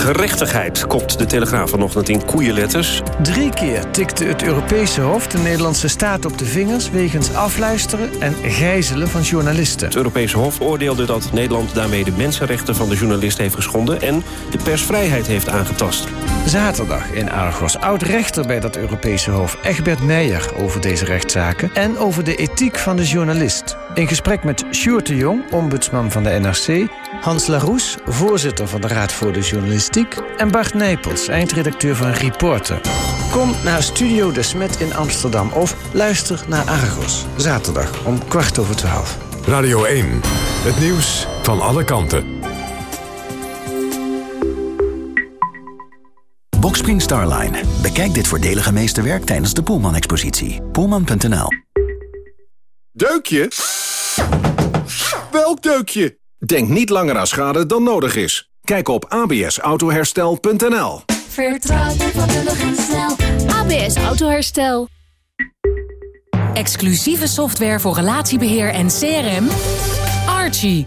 Gerechtigheid, kopt de Telegraaf vanochtend in koeienletters. Drie keer tikte het Europese Hof de Nederlandse staat op de vingers... wegens afluisteren en gijzelen van journalisten. Het Europese Hof oordeelde dat Nederland daarmee de mensenrechten van de journalist heeft geschonden... en de persvrijheid heeft aangetast. Zaterdag in Argos. Oud-rechter bij dat Europese Hof Egbert Meijer over deze rechtszaken... en over de ethiek van de journalist. In gesprek met Sjoerd de Jong, ombudsman van de NRC... Hans Laroes, voorzitter van de Raad voor de Journalistiek... en Bart Nijpels, eindredacteur van Reporter. Kom naar Studio De Smet in Amsterdam of luister naar Argos. Zaterdag om kwart over twaalf. Radio 1, het nieuws van alle kanten. Boxspring Starline. Bekijk dit voordelige meesterwerk tijdens de Poelman-expositie. Poelman.nl Deukje? Welk deukje? Denk niet langer aan schade dan nodig is. Kijk op absautoherstel.nl Vertrouw je vakkundig en snel. ABS Autoherstel. Exclusieve software voor relatiebeheer en CRM. Archie.